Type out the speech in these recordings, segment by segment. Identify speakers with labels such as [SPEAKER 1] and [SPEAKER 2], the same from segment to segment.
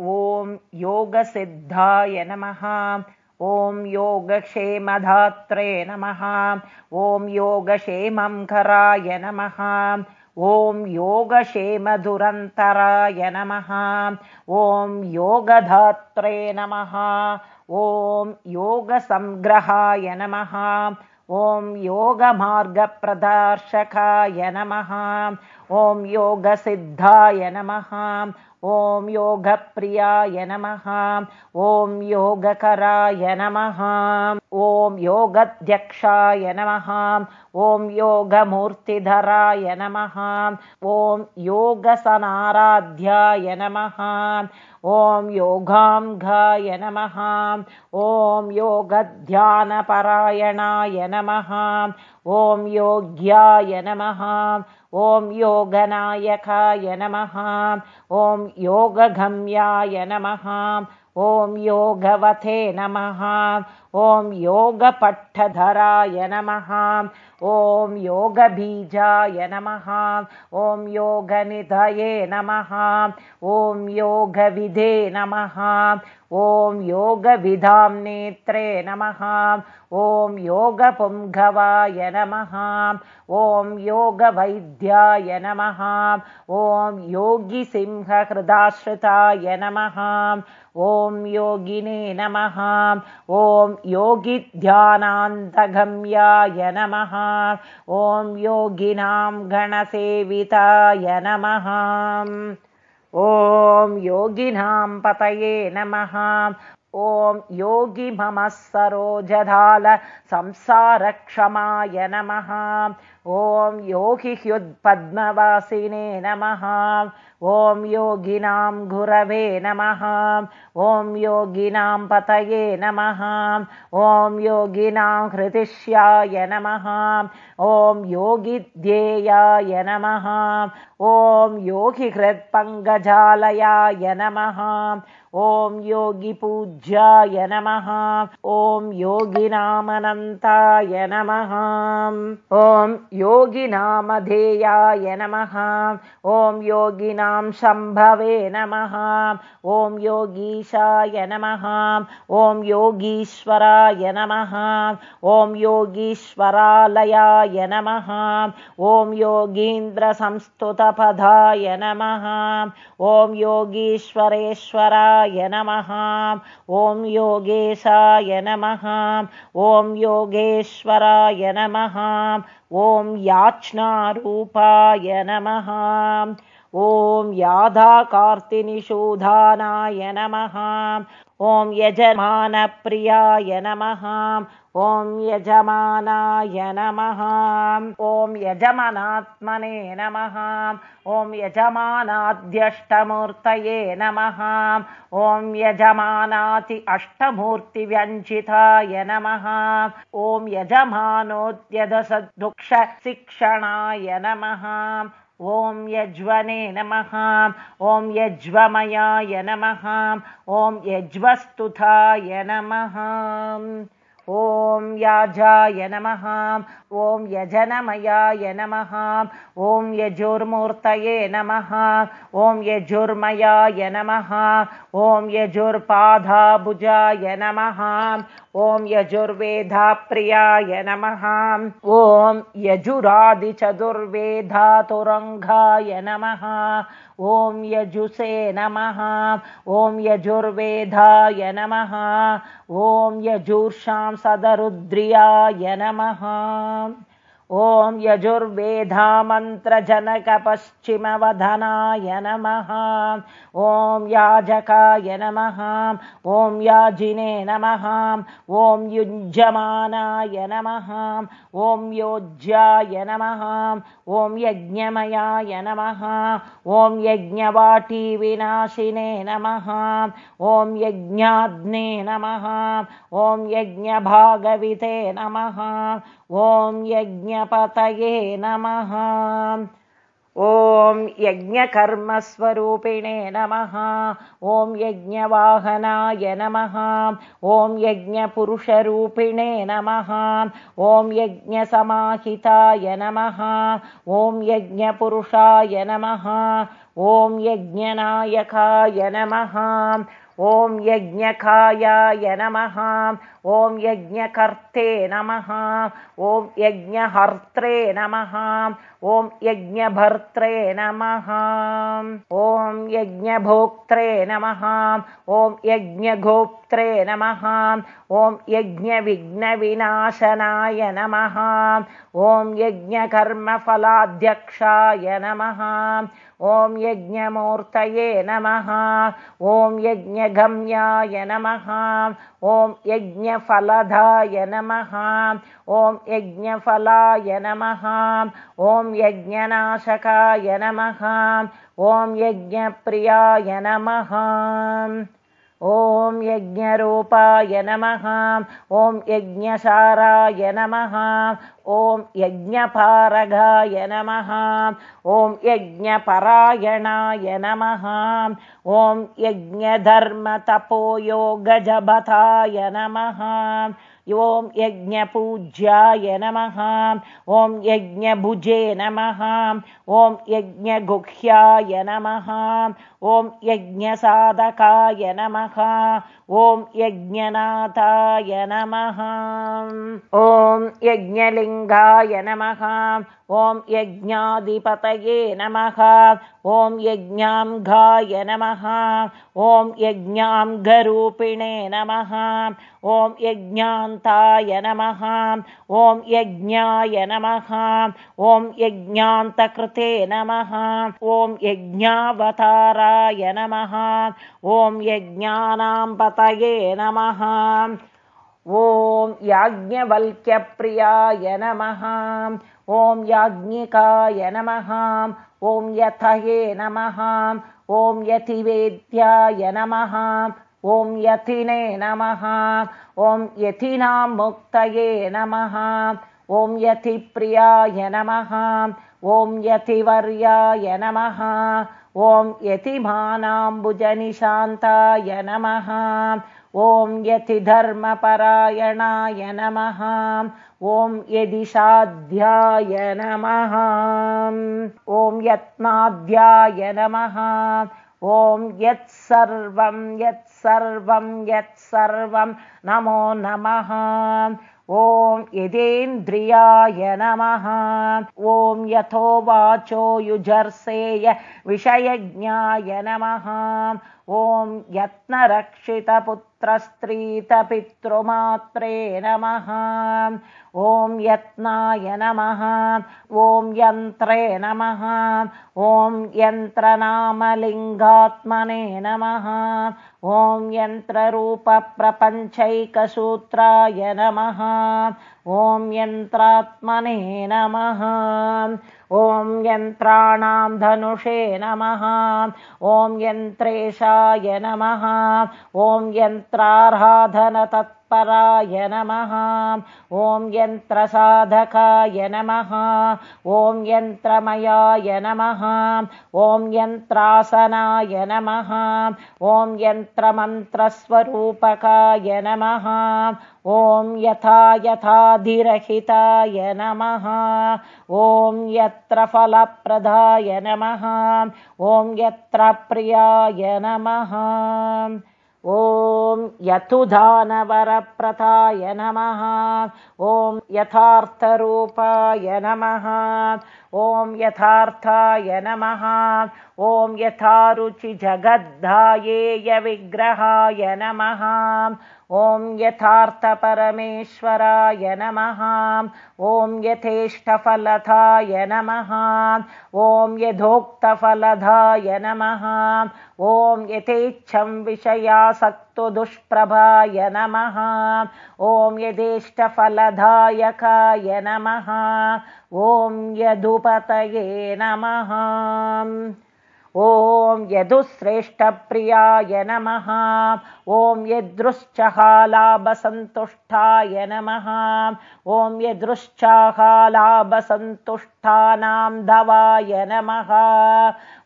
[SPEAKER 1] ॐ योगसिद्धाय नमः। ॐ योगक्षेमधात्रे नमः। ॐ योगक्षेमङ्कराय नमः। ॐ योगक्षेमधुरन्तराय नमः। ॐ योगधात्रे नमः। ॐ योगसङ्ग्रहाय नमः। ॐ योगमार्गप्रदर्शकाय नमः। ॐ योगसिद्धाय नमः ॐ योगप्रियाय नमः। ॐ योगकराय नमः। ॐ योगध्यक्षाय नमः। ॐ योगमूर्तिधराय नमः। ॐ योगसनाराध्याय नमः। ॐ योगाङ्गाय नमः। ॐ योगध्यानपरायणाय नमः। ॐ योग्याय नमः ॐ योगनायकाय नमः ॐ योगगम्याय नमः ॐ योगवते नमः ॐ योगपट्टधराय नमः ॐ योगबीजाय नमः ॐ योगनिधये नमः ॐ योगविधे नमः ॐ योगविधां नेत्रे नमः ॐ योगपुङ्गवाय नमः ॐ योगवैद्याय नमः ॐ योगिसिंहकृदाश्रिताय नमः ॐ योगिने नमः। ॐ योगिध्यानान्तगम्याय नमः। ॐ योगिनां गणसेविताय नमः। ॐ योगिनां पतये नमः। ॐ योगि मम सरोजधाल संसारक्षमाय नमः ॐ योगि ह्युत्पद्मवासिने नमः। ॐ योगिनां गुरवे नमः। ॐ योगिनां पतये नमः। ॐ योगिनां हृदिश्याय नमः। ॐ योगिध्येयाय नमः। ॐ योगिहृत्पङ्गजालयाय नमः। ॐ योगिपूज्याय नमः। ॐ योगिनामनन्ताय नमः। ॐ योगिनामधेयाय नमः। ॐ योगिनां शम्भवे नमः। ॐ योगीशाय नमः। ॐ योगीश्वराय नमः। ॐ योगीश्वरालयाय नमः। ॐ योगीन्द्रसंस्तुतपदाय नमः। ॐ योगीश्वरेश्वराय नमः। ॐ योगेशाय नमः। ॐ योगेश्वराय नमः ॐ याच्नारूपाय नमः ॐ याधाकार्तिनिषूधानाय नमः ॐ यजमानप्रियाय नमः ॐ यजमानाय नमः। ॐ यजमानात्मने नमः। ॐ यजमानाद्यष्टमूर्तये नमः। ॐ यजमानाति अष्टमूर्तिव्यञ्जिताय नमः। ॐ यजमानोद्यदसदुक्षशिक्षणाय नमः। ॐ यज्वने नमः। ॐ यज्वमयाय नमः। ॐ यज्वस्तुताय नमः ॐ याजाय नमः ॐ यजनमयाय नमः ॐ यजुर्मूर्तये नमः ॐ यजुर्मयाय नमः ॐ यजुर्पाधाभुजाय नमः ॐ यजुर्वेदाप्रियाय नमः ॐ यजुरादिचतुर्वेधातुरङ्गाय नमः ॐ यजुषे नमः ॐ यजुर्वेदाय नमः ॐ यजुर्षां सदरुद्रियाय नमः ॐ यजुर्वेदामन्त्रजनकपश्चिमवदनाय नमः। ॐ याजकाय नमः। ॐ याजिने नमः। ॐ युञ्जमानाय नमः। ॐ योज्याय नमः। ॐ यज्ञमयाय नमः। ॐ यज्ञवाटीविनाशिने नमः। ॐ यज्ञाग्ने नमः। ॐ यज्ञभागविते नमः ॐ यज्ञपतये नमः। ॐ यज्ञकर्मस्वरूपिणे नमः। ॐ यज्ञवाहनाय नमः। ॐ यज्ञपुरुषरूपिणे नमः। ॐ यज्ञसमाहिताय नमः। ॐ यज्ञपुरुषाय नमः। ॐ यज्ञनायकाय नमः ॐ यज्ञकायाय नमः ॐ यज्ञकर्ते नमः ॐ यज्ञहर्त्रे नमः ॐ यज्ञभर्त्रे नमः ॐ यज्ञभोक्त्रे नमः ॐ यज्ञगोप्त्रे नमः ॐ यज्ञविघ्नविनाशनाय नमः ॐ यज्ञकर्मफलाध्यक्षाय नमः ॐ यज्ञमूर्तये नमः ॐ यज्ञगम्याय नमः ॐ यज्ञफलदाय नमः ॐ यज्ञफलाय नमः ॐ यज्ञनाशकाय नमः ॐ यज्ञप्रियाय नमः ॐ यज्ञरूपाय नमः ॐ यज्ञसाराय नमः ॐ यज्ञपारगाय नमः ॐ यज्ञपरायणाय नमः ॐ यज्ञधर्मतपोयोगजभताय नमः ॐ यज्ञपूज्याय नमः। ॐ यज्ञभुजे नमः। ॐ यज्ञगुह्याय नमः। ॐ यज्ञसाधकाय नमः। ॐ यज्ञनाथाय नमः। ॐ यज्ञलिङ्गाय नमः ॐ यज्ञाधिपतये नमः। ॐ यज्ञाङ्गाय नमः। ॐ यज्ञाङ्गरूपिणे नमः। ॐ यज्ञान्ताय नमः। ॐ यज्ञाय नमः। ॐ यज्ञान्तकृते नमः। ॐ यज्ञावताराय नमः। ॐ यज्ञानां पतये नमः। ॐ याज्ञवल्क्यप्रियाय नमः ॐ याज्ञिकाय नमः ॐ यथये नमः ॐ यतिवेद्याय नमः ॐ यतिने नमः ॐ यतीनां मुक्तये नमः ॐ यतिप्रियाय नमः ॐ यतिवर्याय नमः ॐ यतिमानाम्बुजनिशान्ताय नमः ॐ यतिधर्मपरायणाय नमः ॐ यदिशाध्याय नमः ॐ यत्नाध्याय नमः ॐ यत्सर्वं यत्सर्वं यत्सर्वं नमो नमः ॐ यदेन्द्रियाय नमः। ॐ यथो वाचो युजर्सेय विषयज्ञाय नमः। ॐ यत्नरक्षितपुत्रस्त्रीतपितृमात्रे नमः। ॐ यत्नाय नमः। ॐ यन्त्रे नमः। ॐ यन्त्रनामलिङ्गात्मने नमः ॐ यन्त्ररूपप्रपञ्चैकसूत्राय नमः। ॐ यन्त्रात्मने नमः। ॐ यन्त्राणां धनुषे नमः। ॐ यन्त्रेशाय नमः। ॐ यन्त्राराधनतत् पराय नमः। ॐ यन्त्रसाधकाय नमः। ॐ यन्त्रमयाय नमः ं। यन्त्रासनाय नमः। ॐ यन्त्रमन्त्रस्वरूपकाय नमः। ॐ यथा यथाधिरहिताय नमः। ॐ यत्र फलप्रदाय नमः। ॐ यत्र प्रियाय नमः ॐ यथुधानवरप्रथाय नमः। ॐ यथार्थरूपाय नमः। ॐ यथार्थाय नमः। ॐ यथारुचिजगद्धायेयविग्रहाय नमः ॐ यथार्थपरमेश्वराय नमः। ॐ यथेष्टफलथाय नमः। ॐ यथोक्तफलधाय नमः। ॐ यथेच्छं विषयासक्तो दुष्प्रभाय नमः। ॐ यथेष्टफलदायकाय नमः। ॐ यदुपतये नमः ॐ यदुश्रेष्ठप्रियाय नमः। ॐ यदृश्चहालाभसन्तुष्टाय नमः। ॐ यदृश्चाहालाभसन्तुष्ट दुष्टानां दवाय नमः।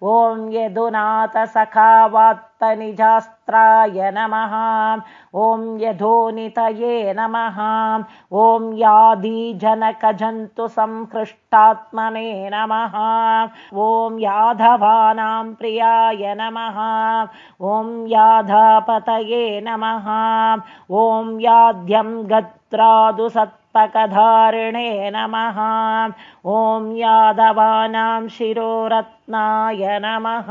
[SPEAKER 1] ॐ यदुनाथसखावात्तनिजास्त्राय नमः। ॐ यधोनितये नमः। ॐ यादिजनकजन्तुसंहृष्टात्मने नमः। ॐ याधवानां प्रियाय नमः। ॐ याधापतये नमः। ॐ याद्यं गत्रादु सत्पकधारिणे नमः। ॐ यादवानां शिरोरत्नाय नमः।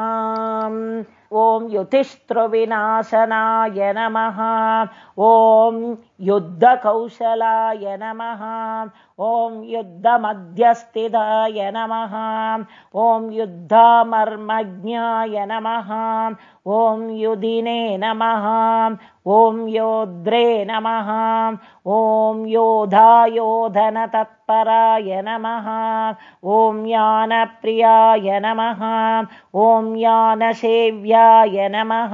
[SPEAKER 1] ॐ युतिस्तृविनाशनाय नमः। ॐ युद्धकौशलाय नमः। ॐ युद्धमध्यस्थिताय नमः। ॐ युद्धमर्मज्ञाय नमः। ॐ युधिने नमः। ॐ योद्रे नमः। ॐ योधायोधनतत्पराय नमः। ॐ यानप्रियाय नमः। ॐ यानसेव्याय नमः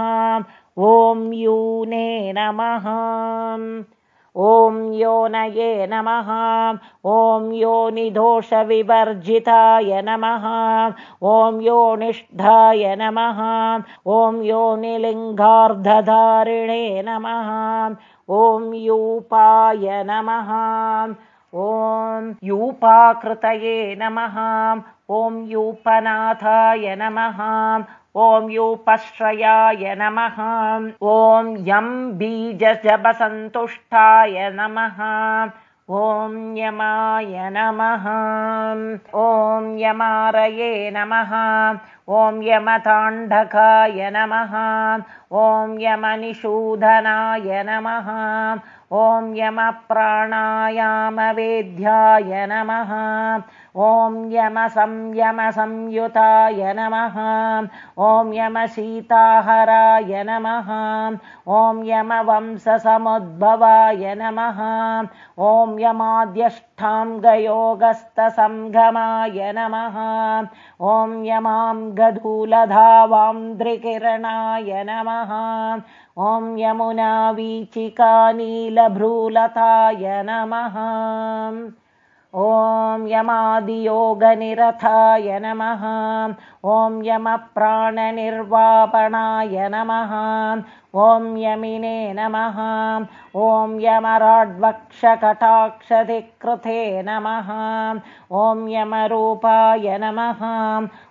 [SPEAKER 1] ॐ यूने नमः। ॐ योनये नमः। ॐ योनिदोषविवर्जिताय नमः। ॐ योनिष्ठाय नमः। ॐ योनिलिङ्गार्धधारिणे नमः। ॐ यूपाय नमः। ॐ यूपाकृतये नमः। ॐ यूपनाथाय नमः ॐ यूपश्रयाय नमः। ॐ यं बीजजपसन्तुष्टाय नमः। ॐ यमाय नमः। ॐ यमारये नमः। ॐ यमताण्डकाय नमः। ॐ यमनिषूदनाय नमः ॐ यमप्राणायामवेद्याय नमः। ॐ यमसंयमसंयुताय नमः। ॐ यमसीताहराय नमः। ॐ यमवंशसमुद्भवाय नमः। ॐ यमाद्यष्टाङ्गयोगस्तसङ्गमाय नमः। ॐ यमां गधूलधावान्द्रिकिरणाय नमः ॐ यमुनावीचिकानीलभ्रूलताय नमः। ॐ यमादियोगनिरथाय नमः। ॐ यमप्राणनिर्वापणाय नमः ॐ यमिने नमः। ॐ यमराड्वक्षकटाक्षधिकृते नमः। ॐ यमरूपाय नमः।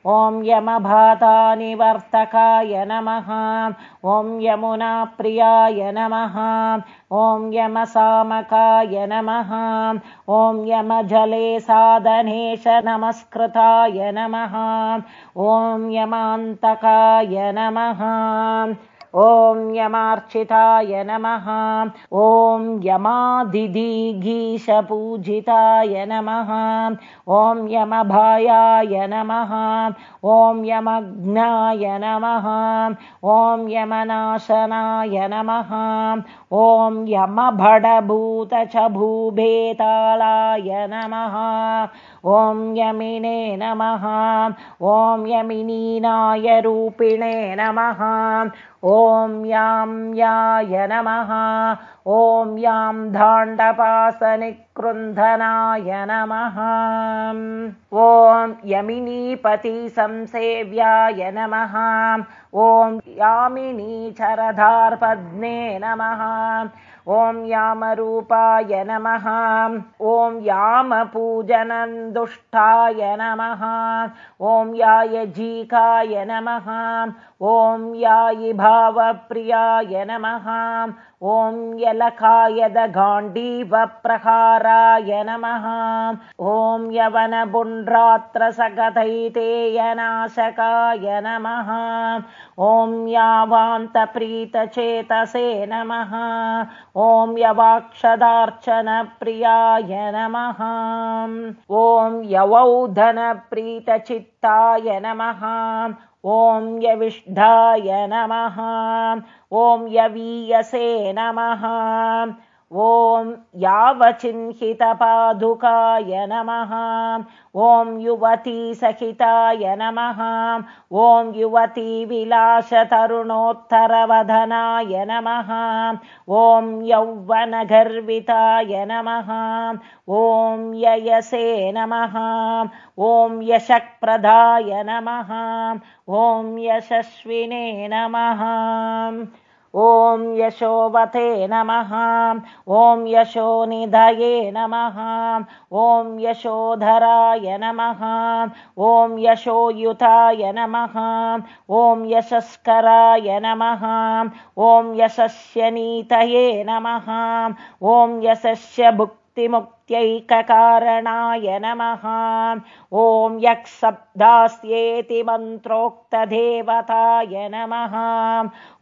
[SPEAKER 1] ॐ यमभातानिवर्तकाय नमः। ॐ यमुनाप्रियाय नमः। ॐ यमसामकाय नमः। ॐ यमजले साधनेश नमस्कृताय नमः। ॐ यमान्तकाय नमः ॐ यमार्चिताय नमः। ॐ यमादिदिगीशपूजिताय नमः। ॐ यमभायाय नमः। ॐ यमग्नाय नमः। ॐ यमनाशनाय नमः ॐ यमभडभूत च भूभेतालाय नमः। ॐ यमिने नमः। ॐ यमिनीनाय रूपिणे नमः। ॐ यां याय नमः। ॐ यां दाण्डपासनिकृन्धनाय नमः ॐ यमिनीपतिसंसेव्याय नमः। ॐ यामिनीचरधार्पद्मे नमः। ॐ यामरूपाय नमः। ॐ यामपूजनन्दुष्टाय नमः। ॐ यायजीकाय नमः। ॐ यायि भावप्रियाय नमः ॐ यलकायदगाण्डीवप्रहाराय नमः। ॐ यवनबुण्ड्रात्रसगतैतेयनाशकाय नमः। ॐ यावान्तप्रीतचेतसे नमः। ॐ यवाक्षदार्चनप्रियाय नमः। ॐ यवौधनप्रीतचित्ताय नमः ॐ यविष्ठाय नमः। ॐ यवीयसे नमः ॐ यावचिह्नितपादुकाय नमः। ॐ युवतीसहिताय नमः। ॐ युवतीविलासतरुणोत्तरवदनाय नमः। ॐ यौवनगर्विताय नमः। ॐ ययसे नमः। ॐ यशप्रदाय नमः। ॐ यशस्विने नमः ॐ यशोवते नमः। ॐ यशोनिधये नमः। ॐ यशोधराय नमः। ॐ यशोयुताय नमः। ॐ यशस्कराय नमः। ॐ यशस्यनीतये नमः। ॐ यशस्य भुक्तिमुक्त्यैककारणाय नमः। ॐ यक्सब्दास्येति मन्त्रोक्तदेवताय नमः।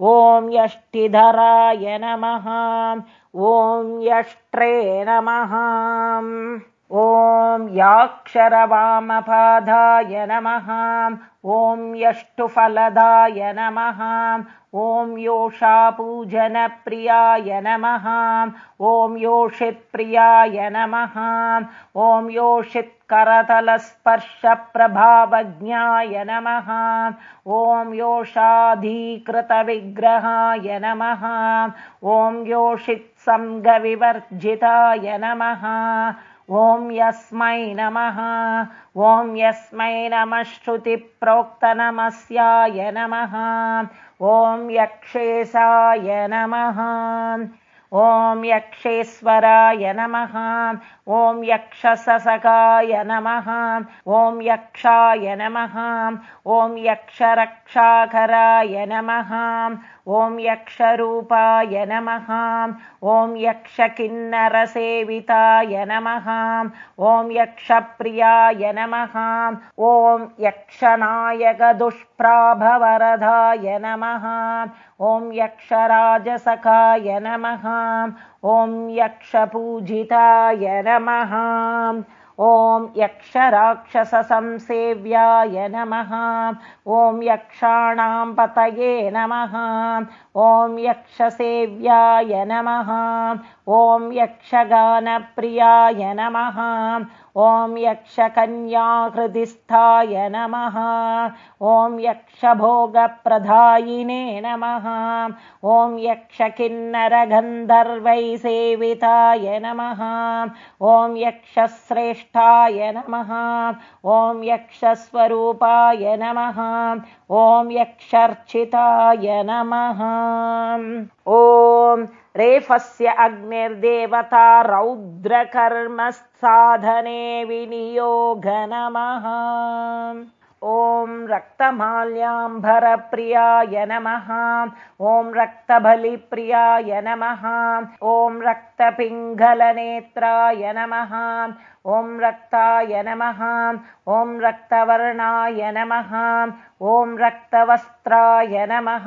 [SPEAKER 1] ॐ यष्टिधराय नमः। ॐ यष्ट्रे नमः। ॐ याक्षरवामपादाय नमः ॐ यष्टुफलदाय नमः ॐ योषापूजनप्रियाय नमः ॐ योषित्प्रियाय नमः ॐ योषित्करतलस्पर्शप्रभावज्ञाय नमः ॐ योषाधीकृतविग्रहाय नमः ॐ योषित्सङ्गविवर्जिताय नमः ॐ यस्मै नमः ॐ यस्मै नमः श्रुतिप्रोक्तनमस्याय नमः ॐ यक्षेशाय नमः ॐ यक्षेश्वराय नमः ॐ यक्षससकाय नमः ॐ यक्षाय नमः ॐ यक्षरक्षाकराय नमः ॐ यक्षरूपाय नमः ॐ यक्षकिन्नरसेविताय नमः ॐ यक्षप्रियाय नमः ॐ यक्षनायकदुष्प्राभवरदाय नमः ॐ यक्षराजसखाय नमः ॐ यक्षपूजिताय नमः ॐ यक्षराक्षसंसेव्याय नमः। ॐ यक्षाणां पतये नमः ॐ यक्षसेव्याय नमः। ॐ यक्षगानप्रियाय नमः। ॐ यक्षकन्याहृदिस्थाय नमः। ॐ यक्षभोगप्रधायिने नमः। ॐ यक्षकिन्नरगन्धर्वैसेविताय नमः। ॐ यक्षश्रेष्ठाय नमः। ॐ यक्षस्वरूपाय नमः ॐ यक्षर्चिताय नमः। ॐ रेफस्य अग्निर्देवता रौद्रकर्मसाधने विनियोग नमः ॐ रक्तमाल्याम्भरप्रियाय नमः। ॐ रक्तबलिप्रियाय नमः। ॐ रक्तपिङ्गलनेत्राय नमः। ॐ रक्ताय नमः। ॐ रक्तवर्णाय नमः। ॐ रक्तवस्त्राय नमः।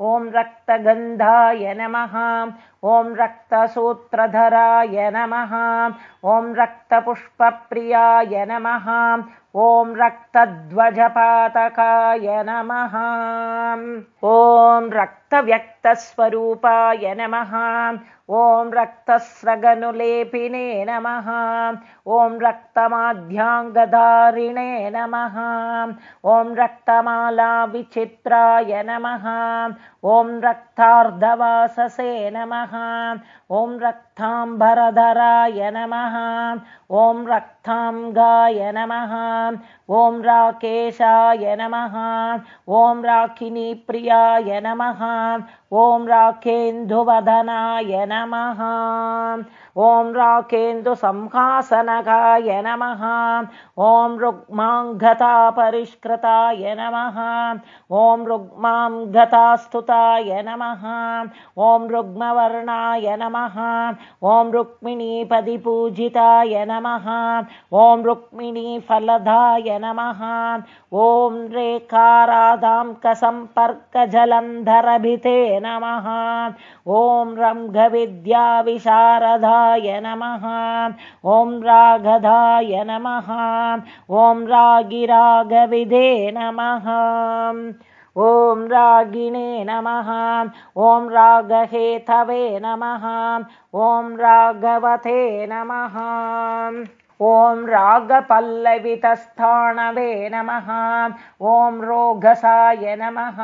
[SPEAKER 1] ॐ रक्तगन्धाय नमः। ॐ रक्तसूत्रधराय नमः। ॐ रक्तपुष्पप्रियाय नमः ॐ रक्तध्वजपातकाय नमः। ॐ रक्तव्यक्तस्वरूपाय नमः। ॐ रक्तस्रगनुलेपिने नमः। ॐ रक्तमाध्याङ्गधारिणे नमः। ॐ रक्तमालाविचित्राय नमः। ॐ रक्तार्धवाससे नमः। ॐ रक्ताम्बरधराय नमः। ॐ रक्ताङ्गाय नमः। ॐ राकेशाय नमः। ॐ राखिनीप्रियाय नमः ॐ राकेन्दुवदनाय नमः ॐ राकेन्दुसंहासनकाय नमः। ॐ रुग्माङ्गतापरिष्कृताय नमः। ॐ रुग्माङ्गतास्तुताय नमः। ॐ रुग्मवर्णाय नमः। ॐ रुक्मिणीपदिपूजिताय नमः। ॐ रुक्मिणीफलदाय नमः। ॐ रेखाराधाङ्कसम्पर्कजलन्धरभिते नमः। ॐ रङ्गविद्याविशारदाय नमः। ॐ रागधाय नमः। ॐ रागिरागविदे नमः। ॐ रागिणे नमः। ॐ रागहेतवे नमः। ॐ राघवते नमः ॐ रागपल्लवितस्थाणवे नमः ॐ रोगसाय नमः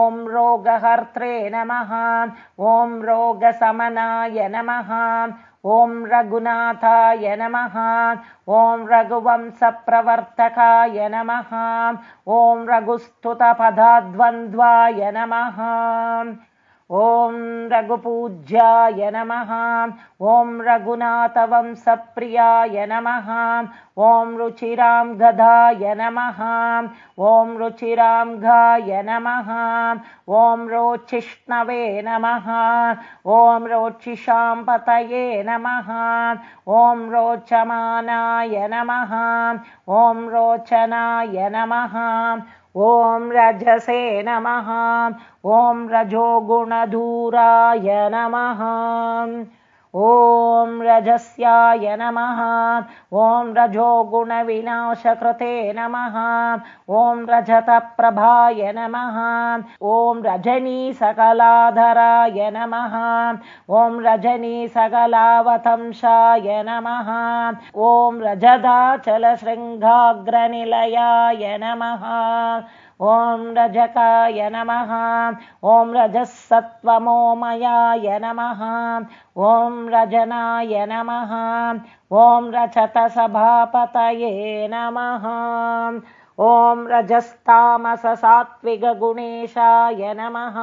[SPEAKER 1] ॐ रोगहर्त्रे नमः ॐ रोगसमनाय नमः ॐ रघुनाथाय नमः ॐ रघुवंशप्रवर्तकाय नमः ॐ रघुस्तुतपदाद्वन्द्वाय नमः ॐ रघुपूज्याय नमः। ॐ रघुनाथवंशप्रियाय नमः। ॐ रुचिरां गदाय नमः। ॐ रुचिरां गाय नमः। ॐ रोचिष्णवे नमः। ॐ रोचिषां पतये नमः। ॐ रोचमानाय नमः। ॐ रोचनाय नमः ॐ रजसे नमः। ॐ रजोगुणधूराय नमः ॐ रजस्याय नमः। ॐ रजोगुणविनाशकृते नमः। ॐ रजतप्रभाय नमः। ॐ रजनीसकलाधराय नमः। ॐ रजनीसकलावतंशाय नमः। ॐ रजदाचलशृङ्गाग्रनिलयाय नमः ॐ रजकाय नमः। ॐ रजःसत्त्वमोमयाय नमः। ॐ रजनाय नमः। ॐ रचतसभापतये नमः ॐ रजस्तामससात्विकगुणेशाय नमः।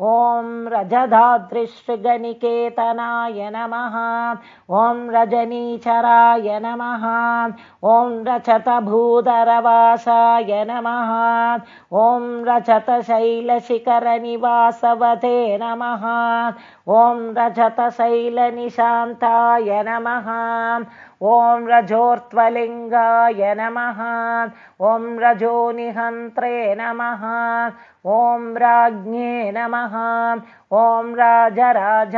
[SPEAKER 1] ॐ रजधादृशृगनिकेतनाय नमः। ॐ रजनीचराय नमः। ॐ रचतभूधरवासाय नमः। ॐ रचतशैलशिखरनिवासवते नमः। ॐ रजतशैलनिशान्ताय नमः ॐ रजोर्त्वलिङ्गाय नमः ॐ रजोनिहन्त्रे नमः ॐ राज्ञे नमः ॐ राजराजादिमित्राय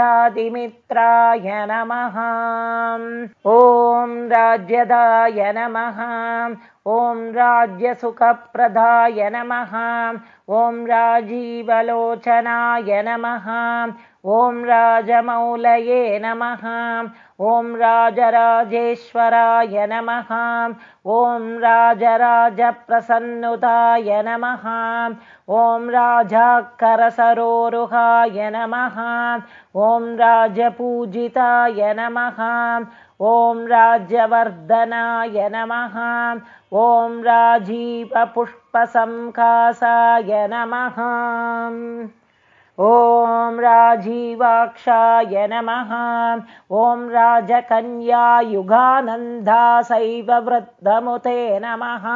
[SPEAKER 1] नमः ॐ राज्यदाय नमः ॐ राज्यसुखप्रदाय नमः ॐ राजीवलोचनाय नमः ॐ राजमौलये नमः ॐ राजराजेश्वराय नमः। ॐ राजराजप्रसन्नुताय नमः। ॐ राजाकरसरोरुहाय नमः। ॐ राजपूजिताय नमः। ॐ राज्यवर्धनाय नमः। ॐ राजीवपुष्पसंकासाय नमः ॐ राजीवाक्षाय नमः। ॐ राजकन्यायुगानन्दासैव वृद्धमुते नमः।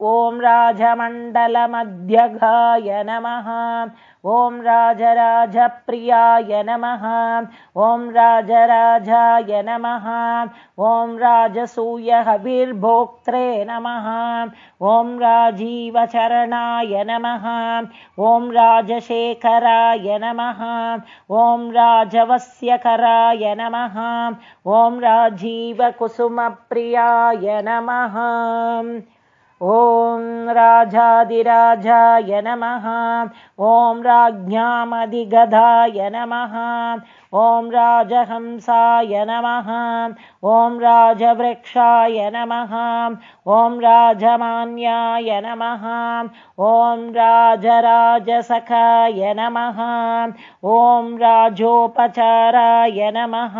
[SPEAKER 1] ॐ राजमण्डलमध्यगाय नमः ॐ राजराजप्रियाय नमः। ॐ राजराजाय नमः। ॐ राजसूयहविर्भोक्त्रे नमः। ॐ राजीवचरणाय नमः। ॐ राजशेखराय नमः। ॐ राजवस्यकराय नमः। ॐ राजीवकुसुमप्रियाय नमः ॐ राजाधिराजाय नमः। ॐ राज्ञामधिगधाय नमः ॐ राजहंसाय नमः। ॐ राजवृक्षाय नमः। ॐ राजमान्याय नमः। ॐ राजराजसखाय नमः। ॐ राजोपचाराय नमः।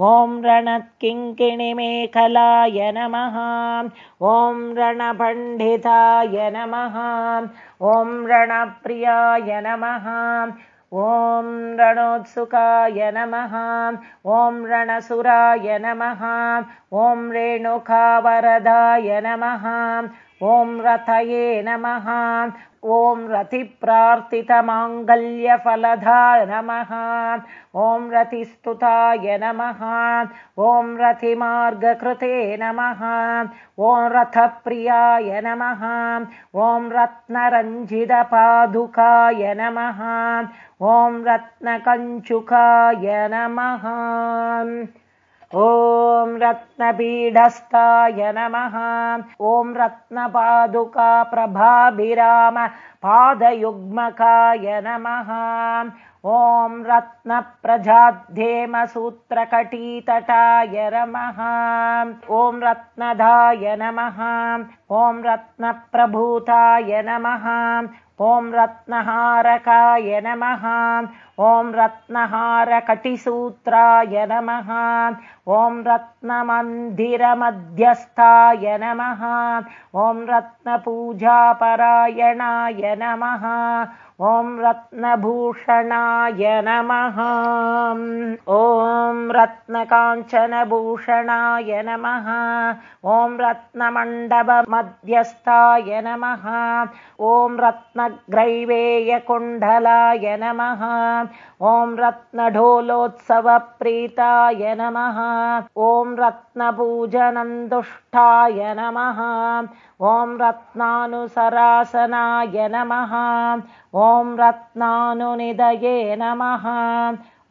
[SPEAKER 1] ॐ रणत्किङ्किणिमेखलाय नमः। ॐ रणपण्डिताय नमः। ॐ रणप्रियाय नमः ॐ रणोत्सुकाय नमः ॐ रणसुराय नमः ॐ रेणुकावरदाय नमः ॐ रथये नमः ॐ रतिप्रार्थितमाङ्गल्यफलदा नमः। ॐ रतिस्तुताय नमः। ॐ रतिमार्गकृते नमः। ॐ रथप्रियाय नमः। ॐ रत्नरञ्जितपादुकाय नमः। ॐ रत्नकञ्चुकाय नमः ॐ रत्नपीडस्थाय नमः। ॐ रत्नपादुका प्रभाभिराम पादयुग्मकाय नमः। ॐ रत्नप्रजाध्येमसूत्रकटीतटाय नमः। ॐ रत्नधाय नमः। ॐ रत्नप्रभूताय नमः ॐ रत्नहारकाय नमः। ॐ रत्नहारकटिसूत्राय नमः। ॐ रत्नमन्दिरमध्यस्थाय नमः। ॐ रत्नपूजापरायणाय नमः। ॐ रत्नभूषणाय नमः। ॐ रत्नकाञ्चनभूषणाय नमः। ॐ रत्नमण्डपमध्यस्थाय नमः। ॐ रत्नग्रैवेयकुण्डलाय नमः। ॐ रत्नढोलोत्सवप्रीताय नमः। ॐ रत्नपूजनन्दुष्टाय नमः। ॐ रत्नानुसरासनाय नमः। ॐ रत्नानुनिदये नमः।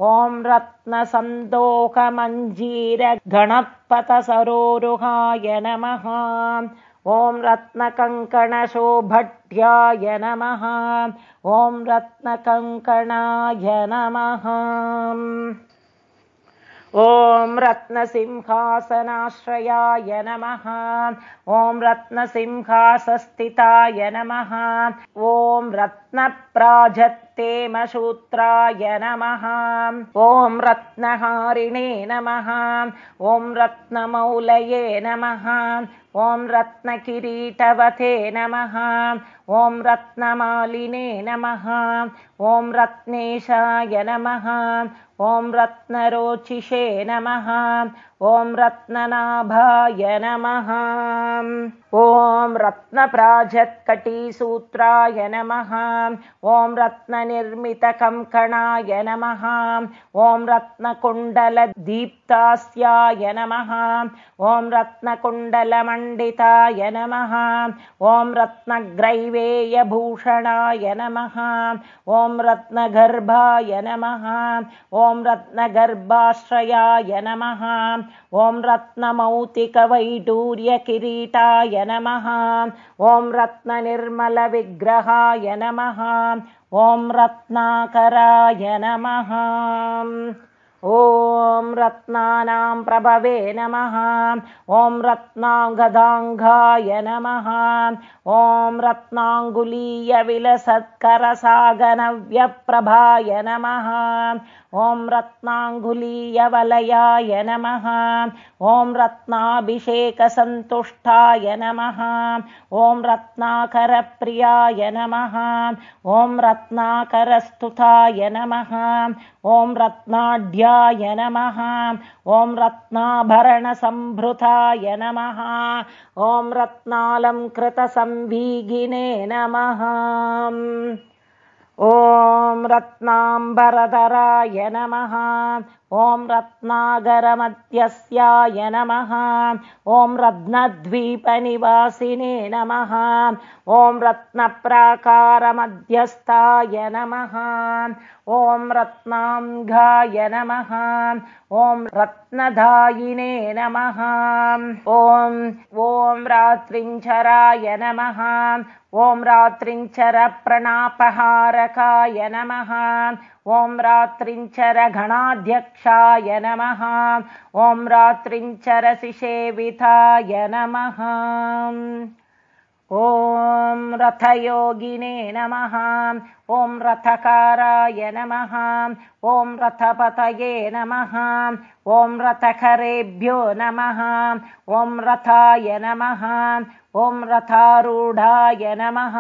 [SPEAKER 1] ॐ रत्नसन्दोकमञ्जीरगणपतसरोरुहाय नमः ॐ रत्नकङ्कणशोभट्याय नमः। ॐ रत्नकङ्कणाय नमः ॐ रत्नसिंहासनाश्रयाय नमः। ॐ रत्नसिंहासस्थिताय नमः। ॐ रत्नप्राजत्तेमसूत्राय नमः। ॐ रत्नहारिणे नमः। ॐ रत्नमौलये नमः। ॐ रत्नकिरीटवते नमः। ॐ रत्नमालिने नमः। ॐ रत्नेशाय नमः ॐ रत्नरोचिषे नमः ॐ रत्ननाभाय नमः। ॐ रत्नप्राजत्कटीसूत्राय नमः। ॐ रत्ननिर्मितकङ्कणाय नमः। ॐ रत्नकुण्डलदीप्तास्याय नमः। ॐ रत्नकुण्डलमण्डिताय नमः। ॐ रत्नग्रैवेयभूषणाय नमः। ॐ रत्नगर्भाय नमः। ॐ रत्नगर्भाश्रयाय नमः ॐ रत्नमौतिकवैडूर्यकिरीटाय नमः। ॐ रत्ननिर्मलविग्रहाय नमः। ॐ रत्नाकराय नमः ॐ रत्नानां प्रभवे नमः। ॐ रत्नाङ्गदाङ्गाय नमः। ॐ रत्नाङ्गुलीयविलसत्करसागनव्यप्रभाय नमः। ॐ रत्नाङ्गुलीयवलयाय नमः। ॐ रत्नाभिषेकसन्तुष्टाय नमः। ॐ रत्नाकरप्रियाय नमः। ॐ रत्नाकरस्तुताय नमः। ॐ ॐ रत्नाभरणसम्भृताय नमः। ॐ रत्नालङ्कृतसंवीगिने नमः। ॐ रत्नाम्बरधराय नमः ॐ रत्नागरमत्यस्याय नमः। ॐ रत्नद्वीपनिवासिने नमः। ॐ रत्नप्राकारमध्यस्थाय नमः। ॐ रत्नाङ्गाय नमः। ॐ रत्नदायिने नमः। ॐ ॐ रात्रिञ्चराय नमः। ॐ रात्रिञ्चरप्रणापहारकाय नमः ॐ रात्रिञ्चरगणाध्यक्षाय नमः। ॐ रात्रिञ्चरसिषेविताय नमः ॐ रथयोगिने नमः। ॐ रथकाराय नमः। ॐ रथपतये नमः। ॐ रथकरेभ्यो नमः। ॐ रथाय नमः। ॐ रथारूढाय नमः।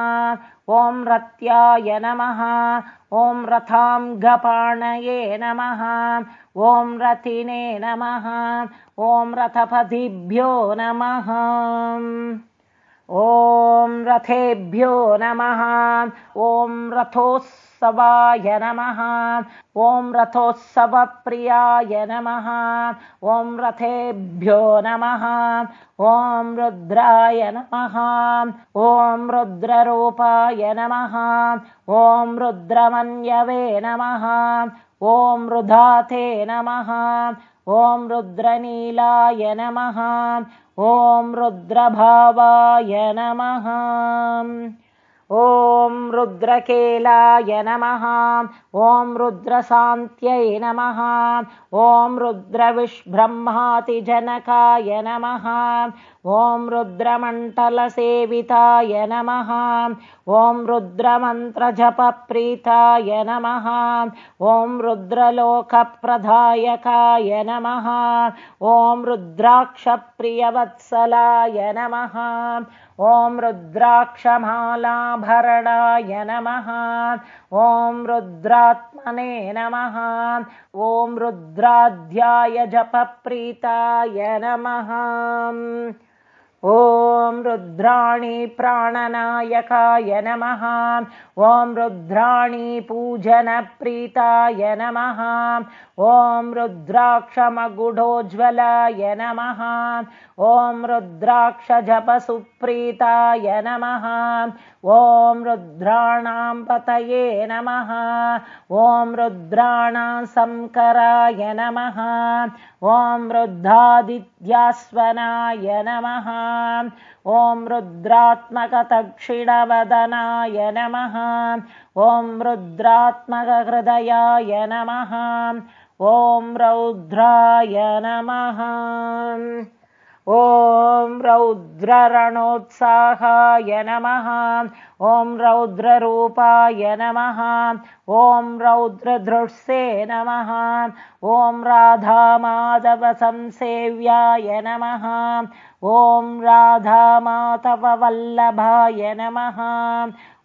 [SPEAKER 1] ॐ रत्याय नमः। ॐ रथाङ्गपाणये नमः। ॐ रथिने नमः। ॐ रथपतिभ्यो नमः ॐ रथेभ्यो नमः। ॐ रथोत्सवाय नमः। ॐ रथोत्सवप्रियाय नमः। ॐ रथेभ्यो नमः। ॐ रुद्राय नमः। ॐ रुद्ररूपाय नमः। ॐ रुद्रमन्यवे नमः। ॐ रुधाते नमः। ॐ रुद्रनीलाय नमः ॐ रुद्रभावाय नमः ॐ रुद्रकेलाय नमः। ॐ रुद्रशान्त्यै नमः। ॐ रुद्रविष्ब्रह्मातिजनकाय नमः। ॐ रुद्रमण्डलसेविताय नमः। ॐ रुद्रमन्त्रजपप्रीताय नमः। ॐ रुद्रलोकप्रदायकाय नमः। ॐ रुद्राक्षप्रियवत्सलाय नमः ॐ रुद्राक्षमालाभरणाय नमः। ॐ रुद्रात्मने नमः। ॐ रुद्राध्याय जपप्रीताय नमः ॐ रुद्राणि प्राणनायकाय नमः। ॐ रुद्राणि पूजनप्रीताय नमः। ॐ रुद्राक्षमगुढोज्ज्वलाय नमः। ॐ रुद्राक्षजपसुप्रीताय नमः। ॐ रुद्राणां पतये नमः। ॐ रुद्राणां शङ्कराय नमः। ॐ रुद्धादित्यास्वनाय नमः। ॐ रुद्रात्मकदक्षिणवदनाय नमः। ॐ रुद्रात्मकहृदयाय नमः। ॐ रौद्राय नमः ॐ रौद्ररणोत्साहाय नमः। ॐ रौद्ररूपाय नमः। ॐ रौद्रदृष्ये नमः। ॐ राधामाधवसंसेव्याय नमः। ॐ राधामाधववल्लभाय नमः।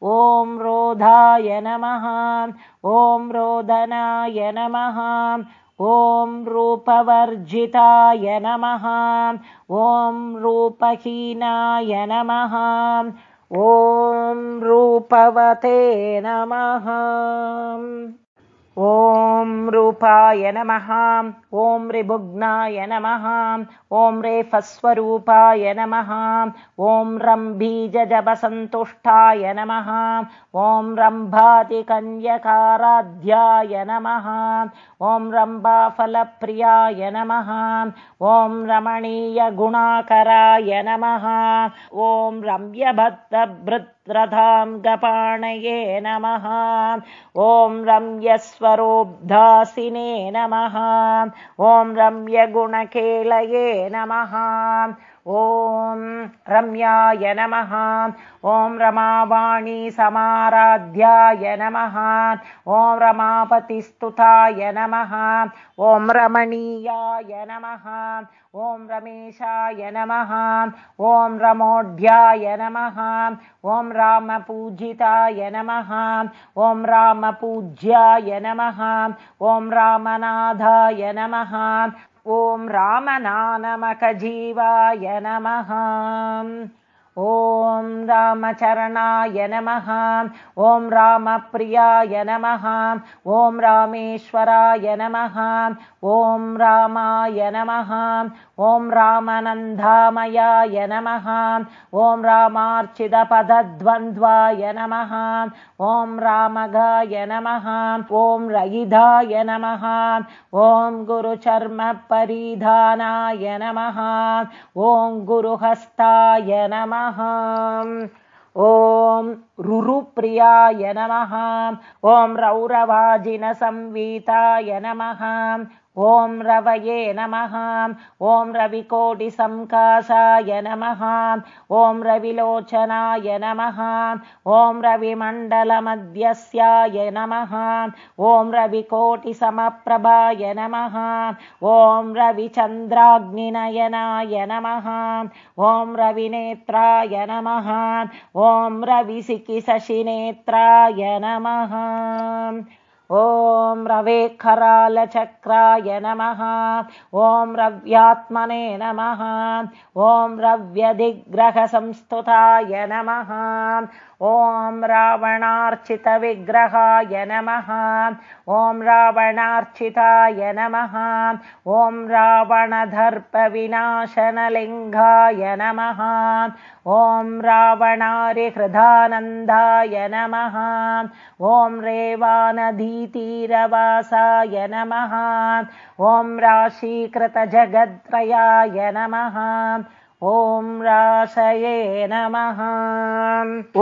[SPEAKER 1] ॐ रोधाय नमः। ॐ रोदनाय नमः ॐ रूपवर्जिताय नमः। ॐ रूपहीनाय नमः। ॐ रूपवते नमः ॐ रूपाय नमः ॐ ऋभुग्नाय नमः ॐ रेफस्वरूपाय नमः ॐ रम्भीजजपसन्तुष्टाय नमः ॐ रम्भातिकन्यकाराध्याय नमः ॐ रम्भाफलप्रियाय नमः ॐ रमणीयगुणाकराय नमः ॐ रम्यभद्रभृत्रधां गपाणये नमः। ॐ रम्यस्वरोब्धासिने नमः। ॐ रम्यगुणकेलये नमः ॐ रम्याय नमः। ॐ रमावाणी समाराध्याय नमः। ॐ रमापतिस्तुताय नमः। ॐ रमणीयाय नमः। ॐ रमेशाय नमः। ॐ रमोढ्याय नमः। ॐ रामपूजिताय नमः। ॐ रामपूज्याय नमः। ॐ रामनाथाय नमः ॐ रामनानमकजीवाय नमः ॐ रामचरणाय नमः ॐ रामप्रियाय नमः ॐ रामेश्वराय नमः ॐ रामाय नमः ॐ रामनन्दामयाय नमः ॐ रामार्चितपदद्वन्द्वाय नमः ॐ रामगाय नमः ॐ रयिधाय नमः ॐ गुरुचर्मपरिधानाय नमः ॐ गुरुहस्ताय नमः ॐ रुरुप्रियाय नमः। ॐ रौरवाजिनसंवीताय नमः ॐ रवये नमः ॐ रविकोटिसङ्कासाय नमः ॐ रविलोचनाय नमः ॐ रविमण्डलमध्यस्याय नमः ॐ रविकोटिसमप्रभाय नमः ॐ रविचन्द्राग्निनयनाय नमः ॐ रविनेत्राय नमः ॐ रविसिकिशशिनेत्राय नमः ॐ रवेखरालचक्राय नमः। ॐ रव्यात्मने नमः। ॐ रव्यदिग्रहसंस्तुताय नमः ॐ रावणार्चितविग्रहाय नमः। ॐ रावणार्चिताय नमः। ॐ रावणदर्पविनाशनलिङ्गाय नमः। ॐ रावणारिहृदानन्दाय नमः। ॐ रेवानदीतीरवासाय नमः। ॐ राशीकृतजगत्त्रयाय नमः ॐ राशये नमः।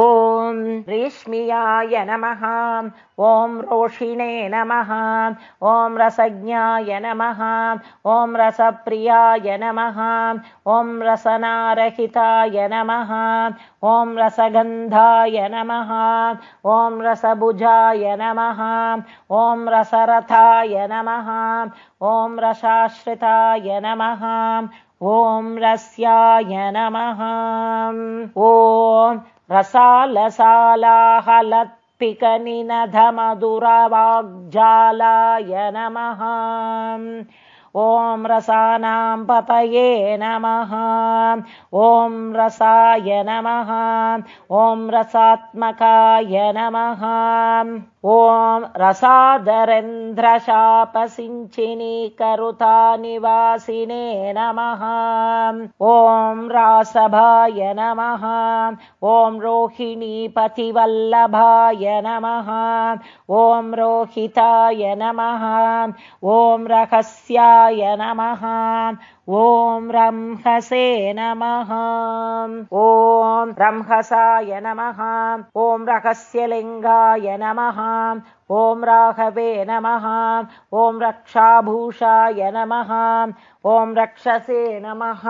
[SPEAKER 1] ॐ रेश्मियाय नमः। ॐ रोषिणे नमः। ॐ रसज्ञाय नमः। ॐ रसप्रियाय नमः। ॐ रसनारहिताय नमः। ॐ रसगन्धाय नमः। ॐ रसभुजाय नमः। ॐ रसरथाय नमः। ॐ रसाश्रिताय नमः ॐ रस्याय नमः। ॐ रसालसालाहलत्पिकनिनधमधुरवाग्जालाय नमः ॐ रसानां पतये नमः। ॐ रसाय नमः। ॐ रसात्मकाय नमः। ॐ रसादरेन्द्रशापसिञ्चिनीकरुतानिवासिने नमः। ॐ रासभाय नमः। ॐ रोहिणीपतिवल्लभाय नमः। ॐ रोहिताय नमः। ॐ रहस्या नमः। ॐ रंहसे नमः। ॐ रंहसाय नमः। ॐ रहस्यलिङ्गाय नमः। ॐ राघवे नमः। ॐ रक्षाभूषाय नमः। ॐ रक्षसे नमः।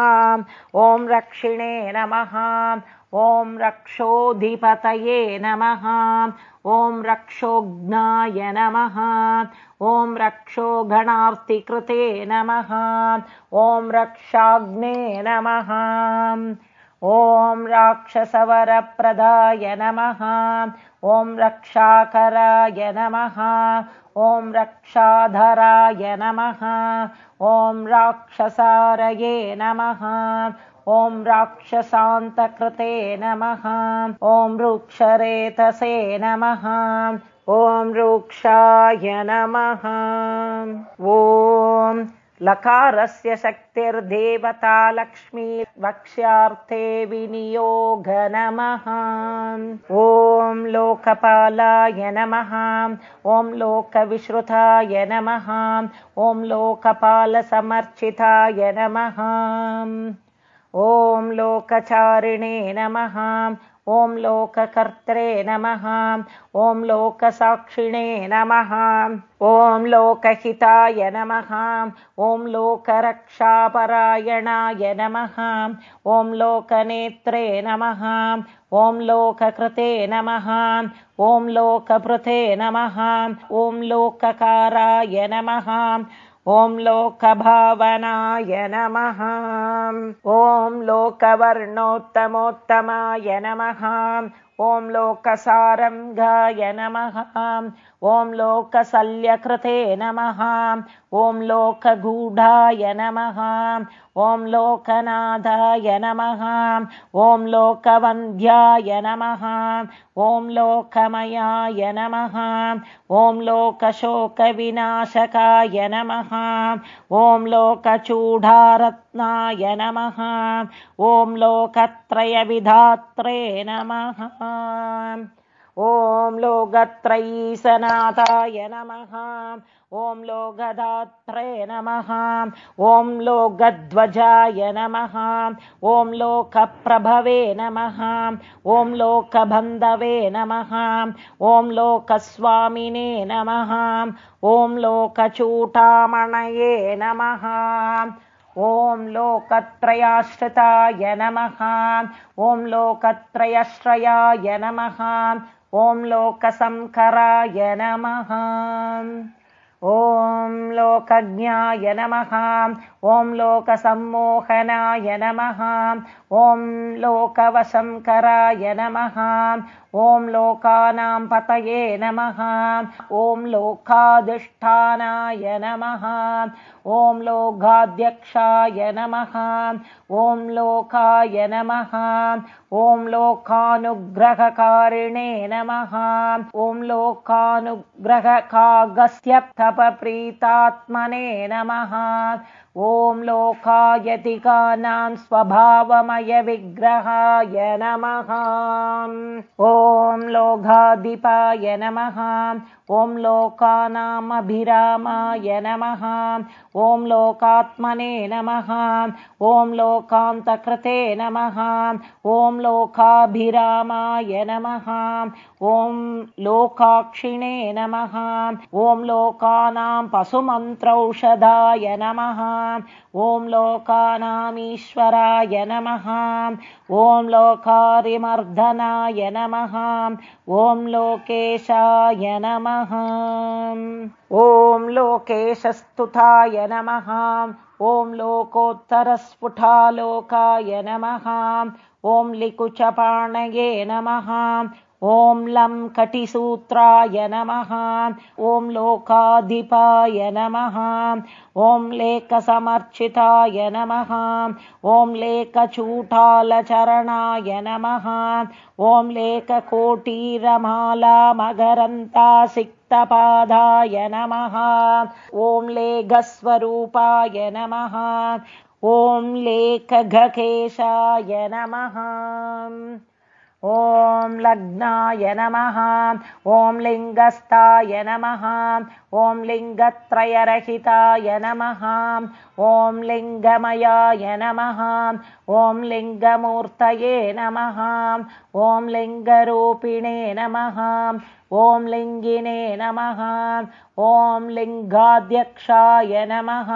[SPEAKER 1] ॐ रक्षिणे नमः ॐ रक्षोऽधिपतये नमः। ॐ रक्षोघ्नाय नमः। ॐ रक्षो गणार्तिकृते नमः। ॐ रक्षाग्ने नमः। ॐ राक्षसवरप्रदाय नमः। ॐ रक्षाकराय नमः। ॐ रक्षाधराय नमः। ॐ राक्षसारये नमः ॐ राक्षसान्तकृते नमः। ॐ वृक्षरेतसे नमः। ॐ वृक्षाय नमः। ॐ लकारस्य शक्तिर्देवता लक्ष्मी वक्ष्यार्थे विनियोग नमः। ॐ लोकपालाय नमः। ॐ लोकविश्रुताय नमः। ॐ लोकपालसमर्चिताय नमः ॐ लोकचारिणे नमः ॐ लोककर्त्रे नमः ॐ लोकसाक्षिणे नमः ॐ लोकहिताय नमः ॐ लोकरक्षापरायणाय नमः ॐ लोकनेत्रे नमः ॐ लोककृते नमः ॐ लोकभृते नमः ॐ लोककाराय नमः ॐ लोकभावनाय नमः। ॐ लोकवर्णोत्तमोत्तमाय नमः। ॐ लोकसारङ्गाय नमः ॐ लोकशल्यकृते नमः ॐ लोकगूढाय नमः ॐ लोकनाथाय नमः ॐ लोकवन्द्याय नमः ॐ लोकमयाय नमः ॐ लोकशोकविनाशकाय नमः ॐ लोकचूडारत्नाय नमः ॐ लोकत्रयविधात्रे नमः ॐ लोकत्रयीसनाथाय नमः। ॐ लोकदात्रे नमः। ॐ लोकध्वजाय नमः। ॐ लोकप्रभवे नमः। ॐ लोकबन्धवे नमः। ॐ लोकस्वामिने नमः। ॐ लोकचूटामणये नमः। ॐ लोकत्रयाश्रिताय नमः। ॐ लोकत्रयश्रयाय नमः ॐ लोकसङ्कराय नमः। ॐ लोकज्ञाय नमः ॐ लोकसम्मोहनाय नमः। ॐ लोकवशङ्कराय नमः। ॐ लोकानां पतये नमः। ॐ लोकाधिष्ठानाय नमः। ॐ लोकाध्यक्षाय नमः। ॐ लोकाय नमः। ॐ लोकानुग्रहकारिणे नमः। ॐ लोकानुग्रहकागस्य तपप्रीतात्मने नमः ॐ लोकायतिकानां स्वभावमयविग्रहाय नमः। ॐ लोघाधिपाय नमः। ॐ लोकानामभिरामाय नमः। ॐ लोकात्मने नमः। ॐ लोकान्तकृते नमः। ॐ लोकाभिरामाय नमः। ॐ लोकाक्षिणे नमः। ॐ लोकानां पशुमन्त्रौषधाय नमः ॐ लोकानामीश्वराय नमः। ॐ लोकारिमर्दनाय नमः। ॐ लोकेशाय नमः। ॐ लोकेशस्तुताय नमः। ॐ लोकोत्तरस्फुटालोकाय नमः। ॐ लिकुचपाणये नमः ॐ लं कटिसूत्राय नमः ॐ लोकाधिपाय नमः ॐ लेखसमर्चिताय नमः ॐ लेखचूटालचरणाय नमः ॐ लेखकोटीरमालामगरन्तासिक्तपादाय नमः ॐ लेघस्वरूपाय नमः ॐ लेखघकेशाय नमः ॐ लग्नाय नमः ॐ लिङ्गस्थाय नमः ॐ लिङ्गत्रयरहिताय नमः ॐ लिङ्गमयाय नमः ॐ लिङ्गमूर्तये नमः ॐ लिङ्गरूपिणे नमः ॐ लिङ्गिने नमः ॐ लिङ्गाध्यक्षाय नमः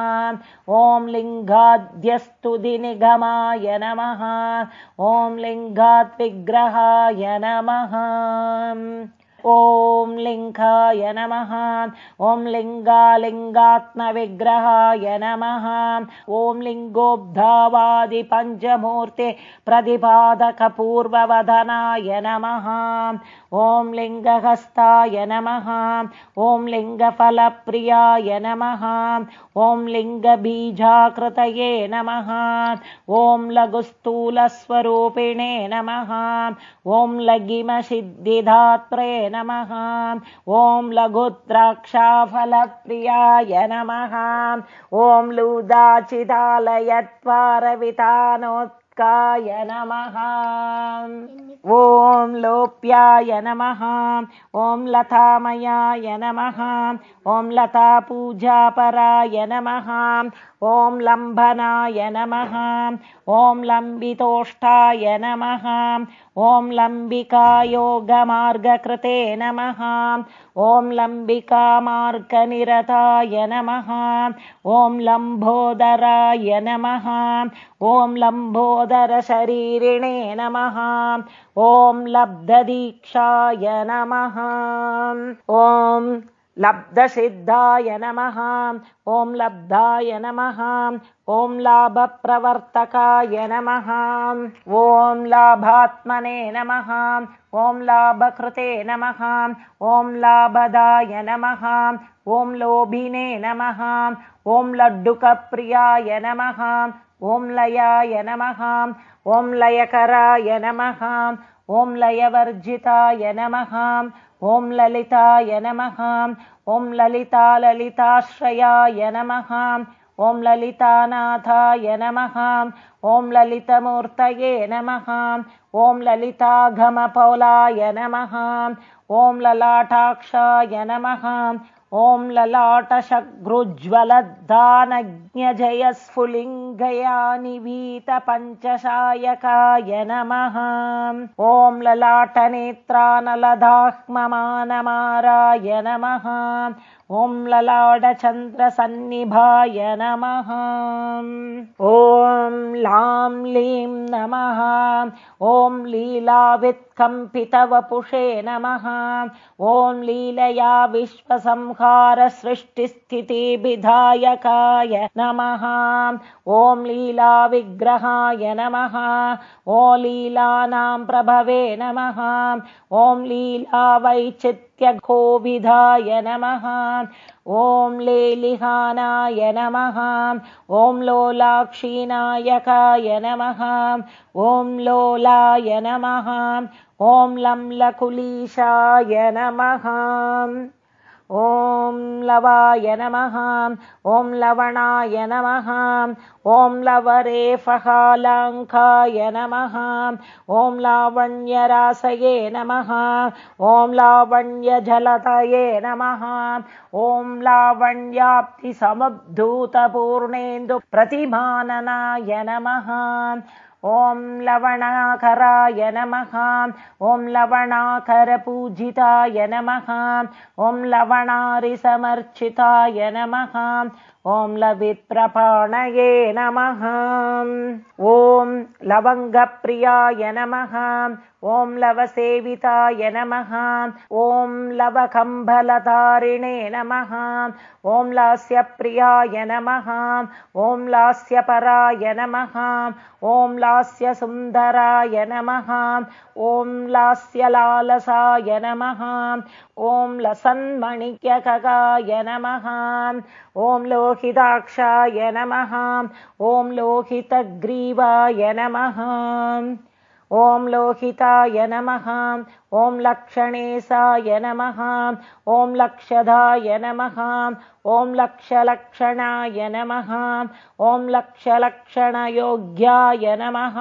[SPEAKER 1] ॐ लिङ्गाद्यस्तुतिनिगमाय नमः ॐ लिङ्गाद्विग्रहाय नमः ॐ लिङ्गाय नमः ॐ लिङ्गालिङ्गात्मविग्रहाय नमः ॐ लिङ्गोब्धावादिपञ्चमूर्ते प्रतिपादकपूर्ववदनाय नमः ॐ लिङ्गहस्ताय नमः ॐ लिङ्गफलप्रियाय नमः ॐ लिङ्गबीजाकृतये नमः ॐ लघुस्थूलस्वरूपिणे नमः ॐ लघिमसिद्धिधात्रे नमः ॐ लघुद्राक्षाफलप्रियाय नमः ॐ लूदाचिदालयत्वारवितानोत्काय नमः। ॐ लोप्याय नमः। ॐ लतामयाय नमः। ॐ लतापूजापराय नमः। ॐ लम्भनाय नमः। ॐ लम्बितोष्ठाय नमः। ॐ लम्बिकायोगमार्गकृते नमः। ॐ लम्बिकामार्गनिरताय नमः। ॐ लम्बोदराय नमः। ॐ लम्बोदरशरीरिणे नमः। ॐ लब्धदीक्षाय नमः। ॐ लब्धसिद्धाय नमः। ॐ लब्धाय नमः। ॐ लाभप्रवर्तकाय नमः। ॐ लाभात्मने नमः। ॐ लाभकृते नमः। ॐ लाभदाय नमः। ॐ लोभिने नमः। ॐ लड्डुकप्रियाय नमः ॐ लयाय नमः। ॐ लयकराय नमः। ॐ लयवर्जिताय नमः। ॐ ललिताय नमः। ॐ ललिताललिताश्रयाय नमः। ॐ ललितानाथाय नमः। ॐ ललितमूर्तये नमः। ॐ ललिताघमपौलाय नमः। ॐ ललाटाक्षाय नमः ॐ ललाटशग्रुज्ज्वलद्दानज्ञजयस्फुलिङ्गयानिवीतपञ्चशायकाय नमः। ॐ ललाटनेत्रानलदाह्ममानमाराय नमः। ॐ ललाडचन्द्रसन्निभाय नमः। ॐ लां लीं नमः ॐ लीलावित्कम्पितवपुषे नमः। ॐ लीलया विश्वसंहारसृष्टिस्थितिविधायकाय नमः। ॐ लीलाविग्रहाय नमः। ओ लीलानां प्रभवे नमः। ॐ लीला वैचित्यघोविधाय नमः। ॐ लेलिहानाय नमः। ॐ लोलाक्षीनायकाय नमः ॐ लोलाय नमः। ॐ लम्लकुलीशाय नमः। ॐ लवाय नमः। ॐ लवणाय नमः। ॐ लवरेफहालाङ्काय नमः। ॐ लावण्यरासये नमः। ॐ लावण्यजलतये नमः। ॐ लावण्याप्तिसमुद्धूतपूर्णेन्दुप्रतिमाननाय नमः ॐ लवणाकराय नमः। ॐ लवणाकरपूजिताय नमः। ॐ लवणारिसमर्चिताय नमः। ॐ लविप्रपाणये नमः। ॐ लवङ्गप्रियाय नमः ॐ लवसेविताय नमः। ॐ लवकम्भलधारिणे नमः। ॐ लास्यप्रियाय नमः। ॐ लास्यपराय नमः। ॐ लास्यसुन्दराय नमः। ॐ लास्यलालसाय नमः। ॐ लसन्मणिक्यकगाय नमः। ॐ लोहिताक्षाय नमः। ॐ लोहितग्रीवाय नमः ॐ लोहिताय नमः ॐ लक्षणेशाय नमः ॐ लक्षदाय नमः ॐ लक्षलक्षणाय नमः ॐ लक्षलक्षणयोग्याय नमः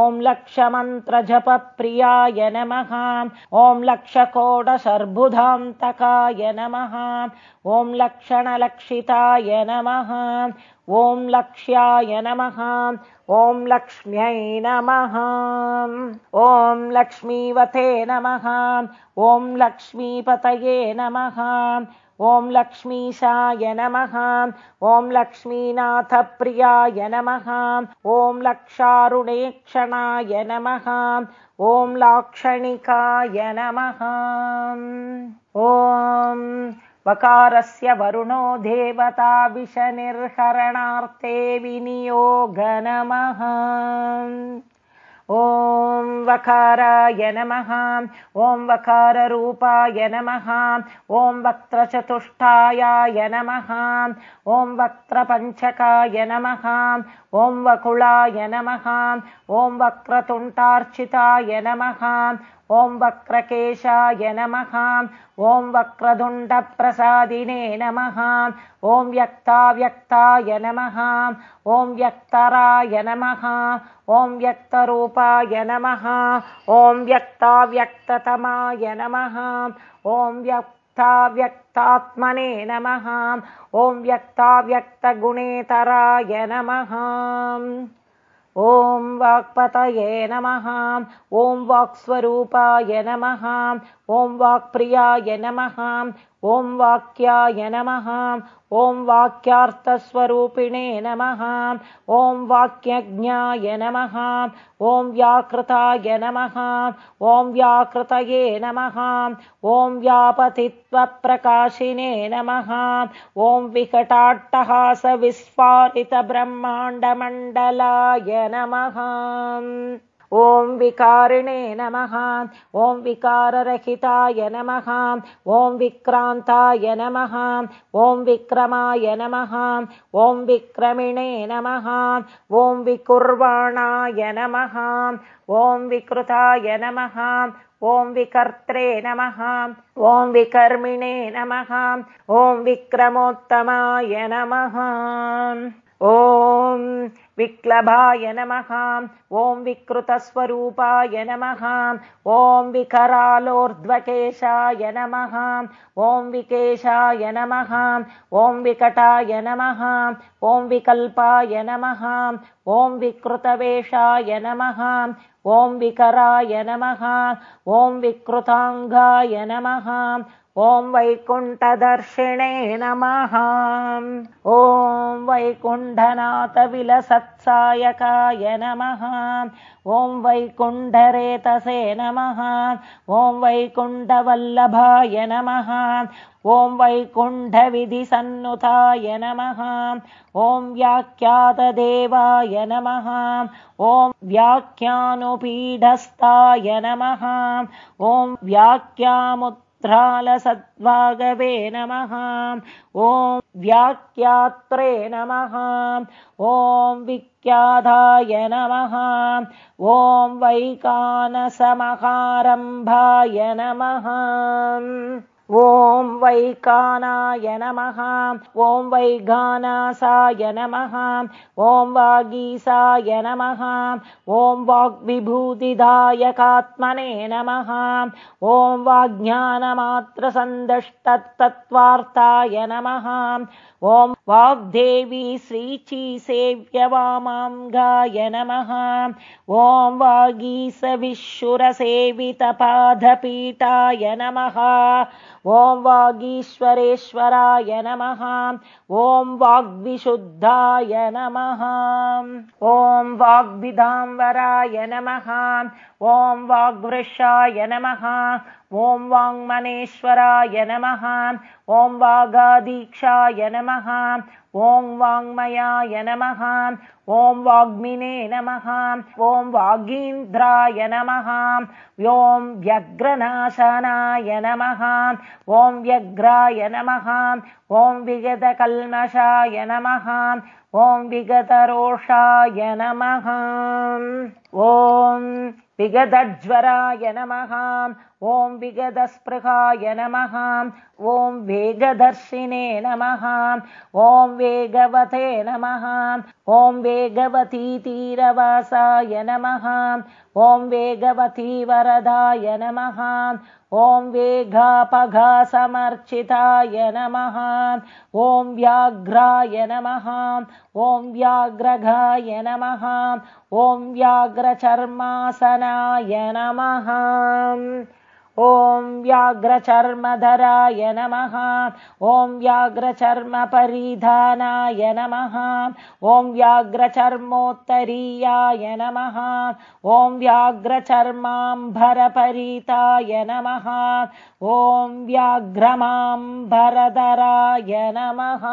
[SPEAKER 1] ॐ लक्षमन्त्रजपप्रियाय नमः ॐ लक्षकोडशर्बुधान्तकाय नमः ॐ लक्षणलक्षिताय नमः ॐ लक्ष्याय नमः ॐ लक्ष्म्यै नमः ॐ लक्ष्मीवते नमः ॐ लक्ष्मीपतये नमः ॐ लक्ष्मीशाय नमः ॐ लक्ष्मीनाथप्रियाय नमः ॐ लक्षारुणेक्षणाय नमः ॐ लाक्षणिकाय नमः ॐ वकारस्य वरुणो देवता विषनिर्हरणार्थे विनियोग नमः ॐ वकाराय नमः। ॐ वकाररूपाय नमः। ॐ वक्त्रचतुष्टायाय नमः। ॐ वक्त्रपञ्चकाय नमः। ॐ वकुलाय नमः। ॐ वक्रतुण्टार्चिताय नमः ॐ वक्रकेशाय नमः। ॐ वक्रतुण्डप्रसादिने नमः। ॐ व्यक्ताव्यक्ताय नमः। ॐ व्यक्तराय नमः। ॐ व्यक्तरूपाय नमः। ॐ व्यक्ताव्यक्ततमाय नमः। ॐ व्यक्ताव्यक्तात्मने नमः। ॐ व्यक्ताव्यक्तगुणेतराय नमः ॐ वाक्पतये नमः ॐ वाक्स्वरूपाय नमः ॐ वाक्प्रियाय नमः ॐ वाक्याय नमः ॐ वाक्यार्थस्वरूपिणे नमः। ॐ वाक्यज्ञाय नमः। ॐ व्याकृताय नमः। ॐ व्याकृतये नमः। ॐ व्यापतित्वप्रकाशिने नमः। ॐ विकटाट्टहासविस्फारितब्रह्माण्डमण्डलाय नमः ॐ विकारिणे नमः ॐ विकाररहिताय नमः ॐ विक्रान्ताय नमः ॐ विक्रमाय नमः ॐ विक्रमिणे नमः ॐ विकुर्वाणाय नमः ॐ विकृताय नमः ॐ विकर्त्रे नमः ॐ विकर्मिणे नमः ॐ विक्रमोत्तमाय नमः ॐ विक्लभाय नमः। ॐ विकृतस्वरूपाय नमः। ॐ विकरालोर्ध्वकेशाय नमः। ॐ विकेशाय नमः। ॐ विकटाय नमः। ॐ विकल्पाय नमः। ॐ विकृतवेषाय नमः। ॐ विकराय नमः। ॐ विकृताङ्गाय नमः ॐ वैकुण्ठदर्शिणे नमः। ॐ वैकुण्ठनाथविलसत्सायकाय नमः। ॐ वैकुण्ठरेतसे नमः। ॐ वैकुण्ठवल्लभाय नमः। ॐ वैकुण्ठविधिसन्नुताय नमः। ॐ व्याख्यातदेवाय नमः। ॐ व्याख्यानुपीडस्ताय नमः। ॐ व्याख्यामु त्रालसद्भागवे नमः। ॐ व्याख्यात्रे नमः। ॐ विख्याधाय नमः। ॐ वैकानसमहारम्भाय नमः ॐ वैकानाय नमः। ॐ वैगानासाय नमः। ॐ वागीसाय नमः। ॐ वाग्विभूतिदायकात्मने नमः। ॐ वाज्ञानमात्रसन्दष्टत्तत्त्वार्ताय नमः। ॐ वाग्देवी श्रीचीसेव्यवामाङ्गाय नमः। ॐ वागीसविश्वरसेवितपादपीठाय नमः ॐ वागीश्वरेश्वराय नमः। ॐ वाग्विशुद्धाय नमः। ॐ वाग्विदाम्बराय नमः। ॐ वाग्वृषाय नमः। ॐ वाङ्मनेश्वराय नमः। ॐ वागादीक्षाय नमः ॐ वाङ्मयाय नमः ॐ वाग्मिने नमः ॐ वागीन्द्राय नमः ॐ व्यग्रनाशनाय नमः ॐ व्यग्राय नमः ॐ विगतकल्मषाय नमः ॐ विगतरोषाय नमः ॐ विगतज्वराय नमः। ॐ विगतस्पृहाय नमः। ॐ वेगदर्शिने नमः। ॐ वेगवते नमः। ॐ वेगवतीतीरवासाय नमः। ॐ वेगवती वरदाय नमः। ॐ वेगापघासमर्चिताय नमः। ॐ व्याघ्राय नमः ॐ व्याघ्रघाय नमः। ॐ व्याघ्रचर्मासनाय नमः ॐ व्याघ्रचर्मधराय नमः। ॐ व्याघ्रचर्मपरिधानाय नमः। ॐ व्याघ्रचर्मोत्तरीयाय नमः। ॐ व्याघ्रचर्माम्भरपरीताय नमः। ॐ व्याघ्रमाम्भरधराय नमः।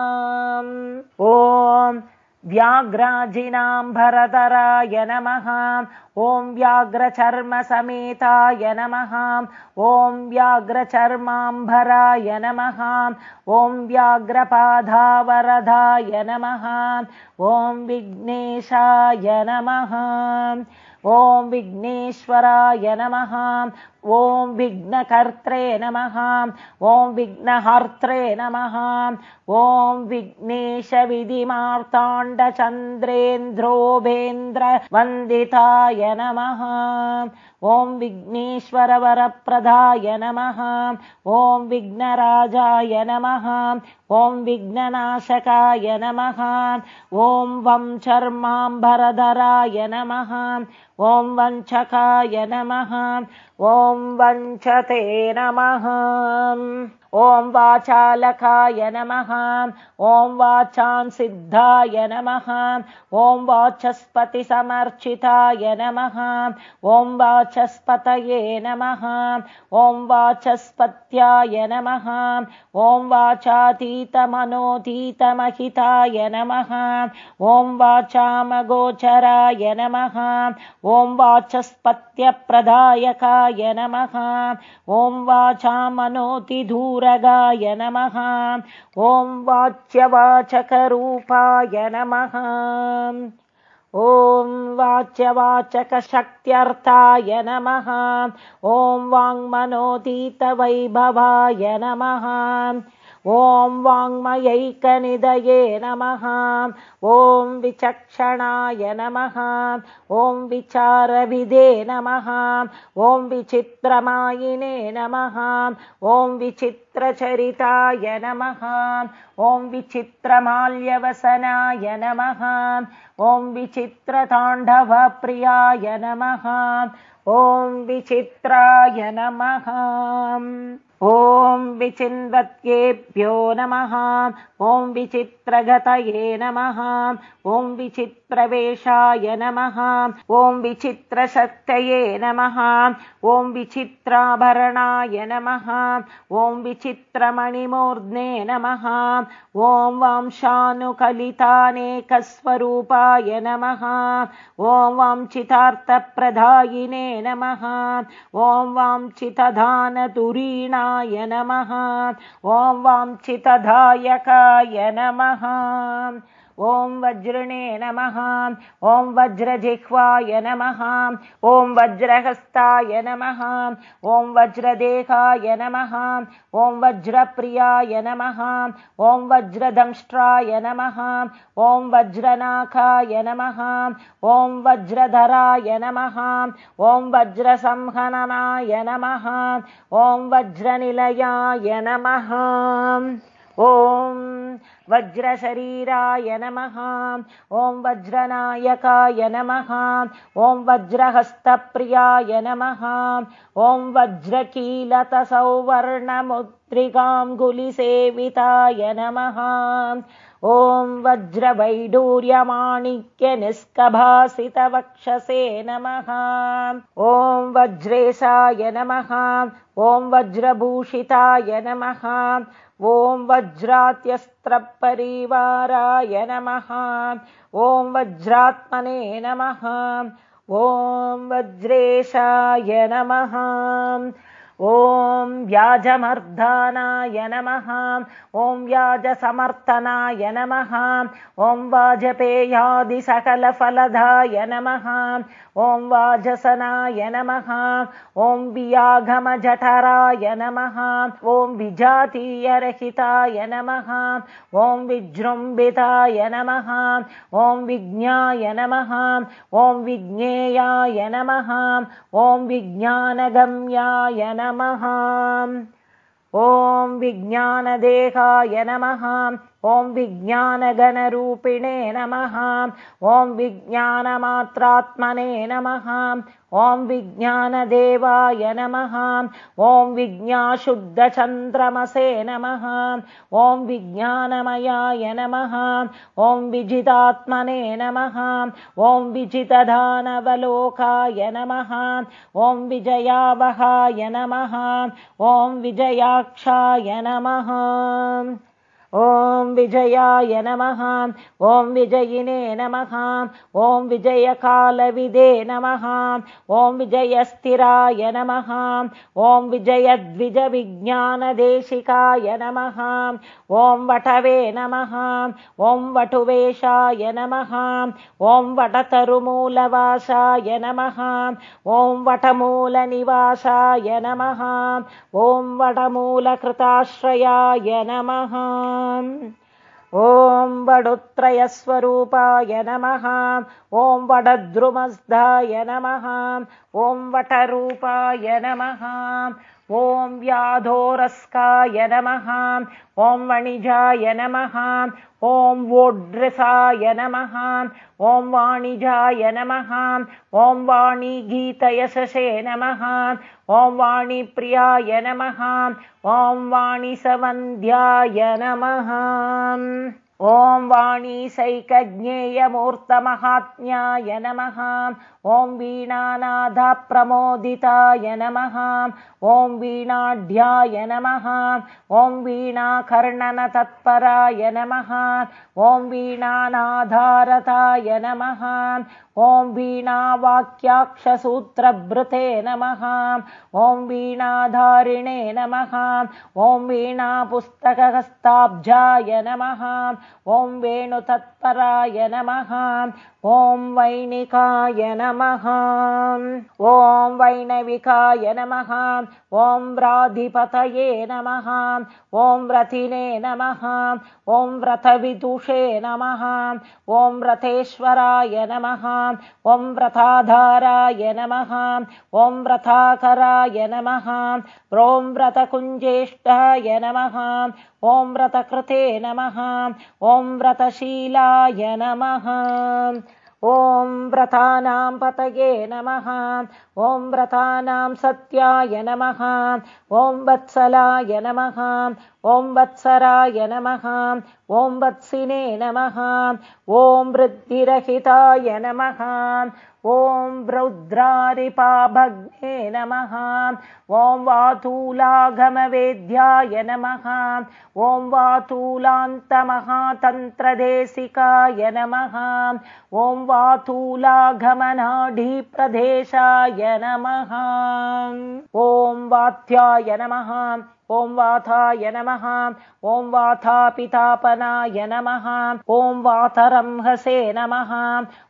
[SPEAKER 1] ॐ व्याघ्राजिनाम्भरधराय नमः। ॐ व्याघ्रचर्मसमेताय नमः। ॐ व्याघ्रचर्माम्भराय नमः। ॐ व्याघ्रपाधावरधाय नमः। ॐ विघ्नेशाय नमः। ॐ विघ्नेश्वराय नमः ॐ विघ्नकर्त्रे नमः। ॐ विघ्नहर्त्रे नमः। ॐ विघ्नेशविधिमार्ताण्डचन्द्रेन्द्रोभेन्द्रवन्दिताय नमः। ॐ विघ्नेश्वरवरप्रदाय नमः। ॐ विघ्नराजाय नमः। ॐ विघ्ननाशकाय नमः। ॐ वं चर्माम्बरधराय नमः। ॐ वञ्चकाय नमः ॐ वञ्चते नमः ॐ वाचालकाय नमः। ॐ वाचां सिद्धाय नमः। ॐ वाचस्पतिसमर्चिताय नमः। ॐ वाचस्पतये नमः। ॐ वाचस्पत्याय नमः। ॐ वाचातीतमनोतीतमहिताय नमः। ॐ वाचामगोचराय नमः। ॐ वाचस्पत्यप्रदायकाय नमः। ॐ वाचामनोतिधूरगाय नमः। ॐ वाच्यवाचकरूपाय नमः। ॐ वाच्यवाचकशक्त्यर्थाय नमः। ॐ वाङ्मनोतीतवैभवाय नमः ॐ वाङ्मयैकनिदये नमः ॐ विचक्षणाय नमः ॐ विचारविदे नमः ॐ विचित्रमायिने नमः ॐ विचित्रचरिताय नमः ॐ विचित्रमाल्यवसनाय नमः ॐ विचित्रताण्डवप्रियाय नमः ॐ विचित्राय नमः ॐ विचिन्वत्येभ्यो नमः। ॐ विचित्रगतये नमः। ॐ विचित्रवेशाय नमः। ॐ विचित्रशक्तये नमः। ॐ विचित्राभरणाय नमः। ॐ विचित्रमणिमूर्ध्ने नमः। ॐ वांशानुकलितानेकस्वरूपाय नमः। ॐ वाञ्छितार्थप्रदायिने नमः। ॐ वाञ्छितधानतुरीणाय नमः। ॐ वाञ्छितधायकाय नमः ॐ वज्रणे नमः ॐ वज्रजिह्वाय नमः ॐ वज्रहस्ताय नमः ॐ वज्रदेहाय नमः ॐ वज्रप्रियाय नमः ॐ वज्रदंष्ट्राय नमः ॐ वज्रनाखाय नमः ॐ वज्रधराय नमः ॐ वज्रसंहननाय नमः ॐ वज्रनिलयाय नमः ॐ वज्रशरीराय नमः। ॐ वज्रनायकाय नमः। ॐ वज्रहस्तप्रियाय नमः। ॐ वज्रकीलतसौवर्णमुद्रिकाङ्गुलिसेविताय नमः ॐ वज्रवैडूर्यमाणिक्यनिष्कभासितवक्षसे नमः। ॐ वज्रेशाय नमः। ॐ वज्रभूषिताय नमः। ॐ वज्रात्यस्त्रपरिवाराय नमः। ॐ वज्रात्मने नमः। ॐ वज्रेशाय नमः ॐ व्याजमर्धानाय नमः। ॐ व्याजसमर्थनाय नमः। ॐ वाजपेयादिसकलफलदाय नमः। ॐ वाजसनाय नमः। ॐ वियागमजठराय नमः। ॐ विजातीयरहिताय नमः। ॐ विजृम्बिताय नमः। ॐ विज्ञाय नमः। ॐ विज्ञेयाय नमः। ॐ विज्ञानगम्याय नमः ॐ विज्ञानदेहाय नमः ॐ विज्ञानगणरूपिणे नमः ॐ विज्ञानमात्रात्मने नमः ॐ विज्ञानदेवाय नमः ॐ विज्ञाशुद्धचन्द्रमसे नमः ॐ विज्ञानमयाय नमः ॐ विजितात्मने नमः ॐ विजितधानवलोकाय नमः ॐ विजयावहाय नमः ॐ विजयाक्षाय नमः ॐ विजयाय नमः। ॐ विजयिने नमः। ॐ विजयकालविदे नमः। ॐ विजयस्थिराय नमः। ॐ विजयद्विजविज्ञानदेशिकाय नमः। ॐ वटवे नमः। ॐ वटुवेशाय नमः। ॐ वटतरुमूलवासाय नमः। ॐ वटमूलनिवासाय नमः। ॐ वटमूलकृताश्रयाय नमः ॐ वडुत्रयस्वरूपाय नमः। ॐ वडद्रुमस्धाय नमः। ॐ वटरूपाय नमः ॐ व्याधोरस्काय नमः ॐ वणिजाय नमः ॐ वोड्रसाय नमः ॐ वाणिजाय नमः ॐ वाणीगीतयशसे नमः ॐ वाणीप्रियाय नमः ॐ वाणीसवन्द्याय नमः ॐ वाणीसैकज्ञेयमूर्तमहात्म्याय नमः। ॐ वीणानाथप्रमोदिताय नमः। ॐ वीणाढ्याय नमः। ॐ वीणाकर्णनतत्पराय नमः। ॐ वीणानाधारताय नमः ॐ वीणावाक्याक्षसूत्रभृते नमः। ॐ वीणाधारिणे नमः। ॐ वीणापुस्तकहस्ताब्जाय नमः। ॐ वेणुतत्पराय नमः। ॐ वैणिकाय नमः। ॐ वैणविकाय नमः। ॐ व्राधिपतये नमः ं। व्रथिने नमः। ॐ व्रतविदुषे नमः। ॐ व्रतेश्वराय नमः ॐ व्रताधाराय नमः। ॐ व्रताकराय नमः। ॐ व्रतकुञ्जेष्ठाय नमः। ॐ व्रतकृते नमः। ॐ व्रतशीलाय नमः। ॐ व्रतानां पतये नमः। ॐ व्रतानां सत्याय नमः। ॐ वत्सलाय नमः। ॐ वत्सराय नमः ॐ वत्सिने नमः ॐ वृद्धिरहिताय नमः ॐ रौद्रारिपाभग्ने नमः ॐ वातूलागमवेद्याय नमः ॐ वातूलान्तमहातन्त्रदेशिकाय नमः ॐ वातूलागमनाढीप्रदेशाय नमः ॐ वात्याय नमः ॐ वाथाय नमः। ॐ वाथापितापनाय नमः। ॐ वातरंहसे नमः।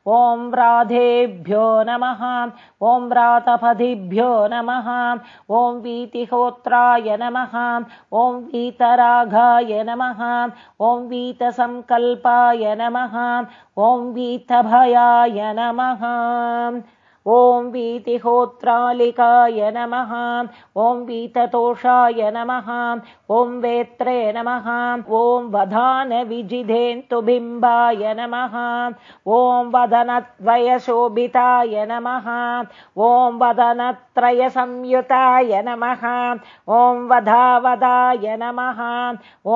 [SPEAKER 1] ॐ राधेभ्यो नमः। ॐ व्रातपदिभ्यो नमः। ॐ वीतिहोत्राय नमः। ॐ वीतराघाय नमः। ॐ वीतसङ्कल्पाय नमः। ॐ वीतभयाय नमः। ॐ वीतिहोत्रालिकाय नमः ॐ वीततोषाय नमः ॐ वेत्रे नमः ॐ वधानविजिधेन्तुबिम्बाय नमः ॐ वदनद्वयशोभिताय नमः ॐ वदनत्रयसंयुताय नमः ॐ वधावदाय नमः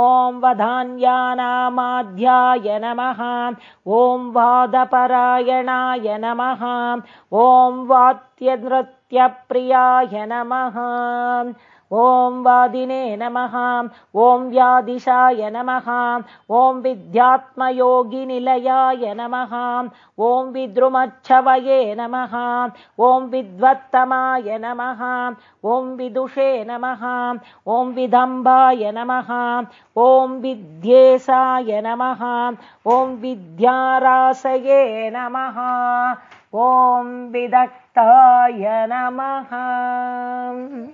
[SPEAKER 1] ॐ वधान्यानामाध्याय नमः ॐ वादपरायणाय नमः ॐ ॐ वाद्यनृत्यप्रियाय नमः। ॐ वादिने नमः। ॐ व्यादिशाय नमः। ॐ विद्यात्मयोगिनिलयाय नमः। ॐ विद्रुमच्छवये नमः। ॐ विद्वत्तमाय नमः। ॐ विदुषे नमः। ॐ विदम्बाय नमः। ॐ विद्येशाय नमः। ॐ विद्यारासये नमः ॐ विदक्ताय नमः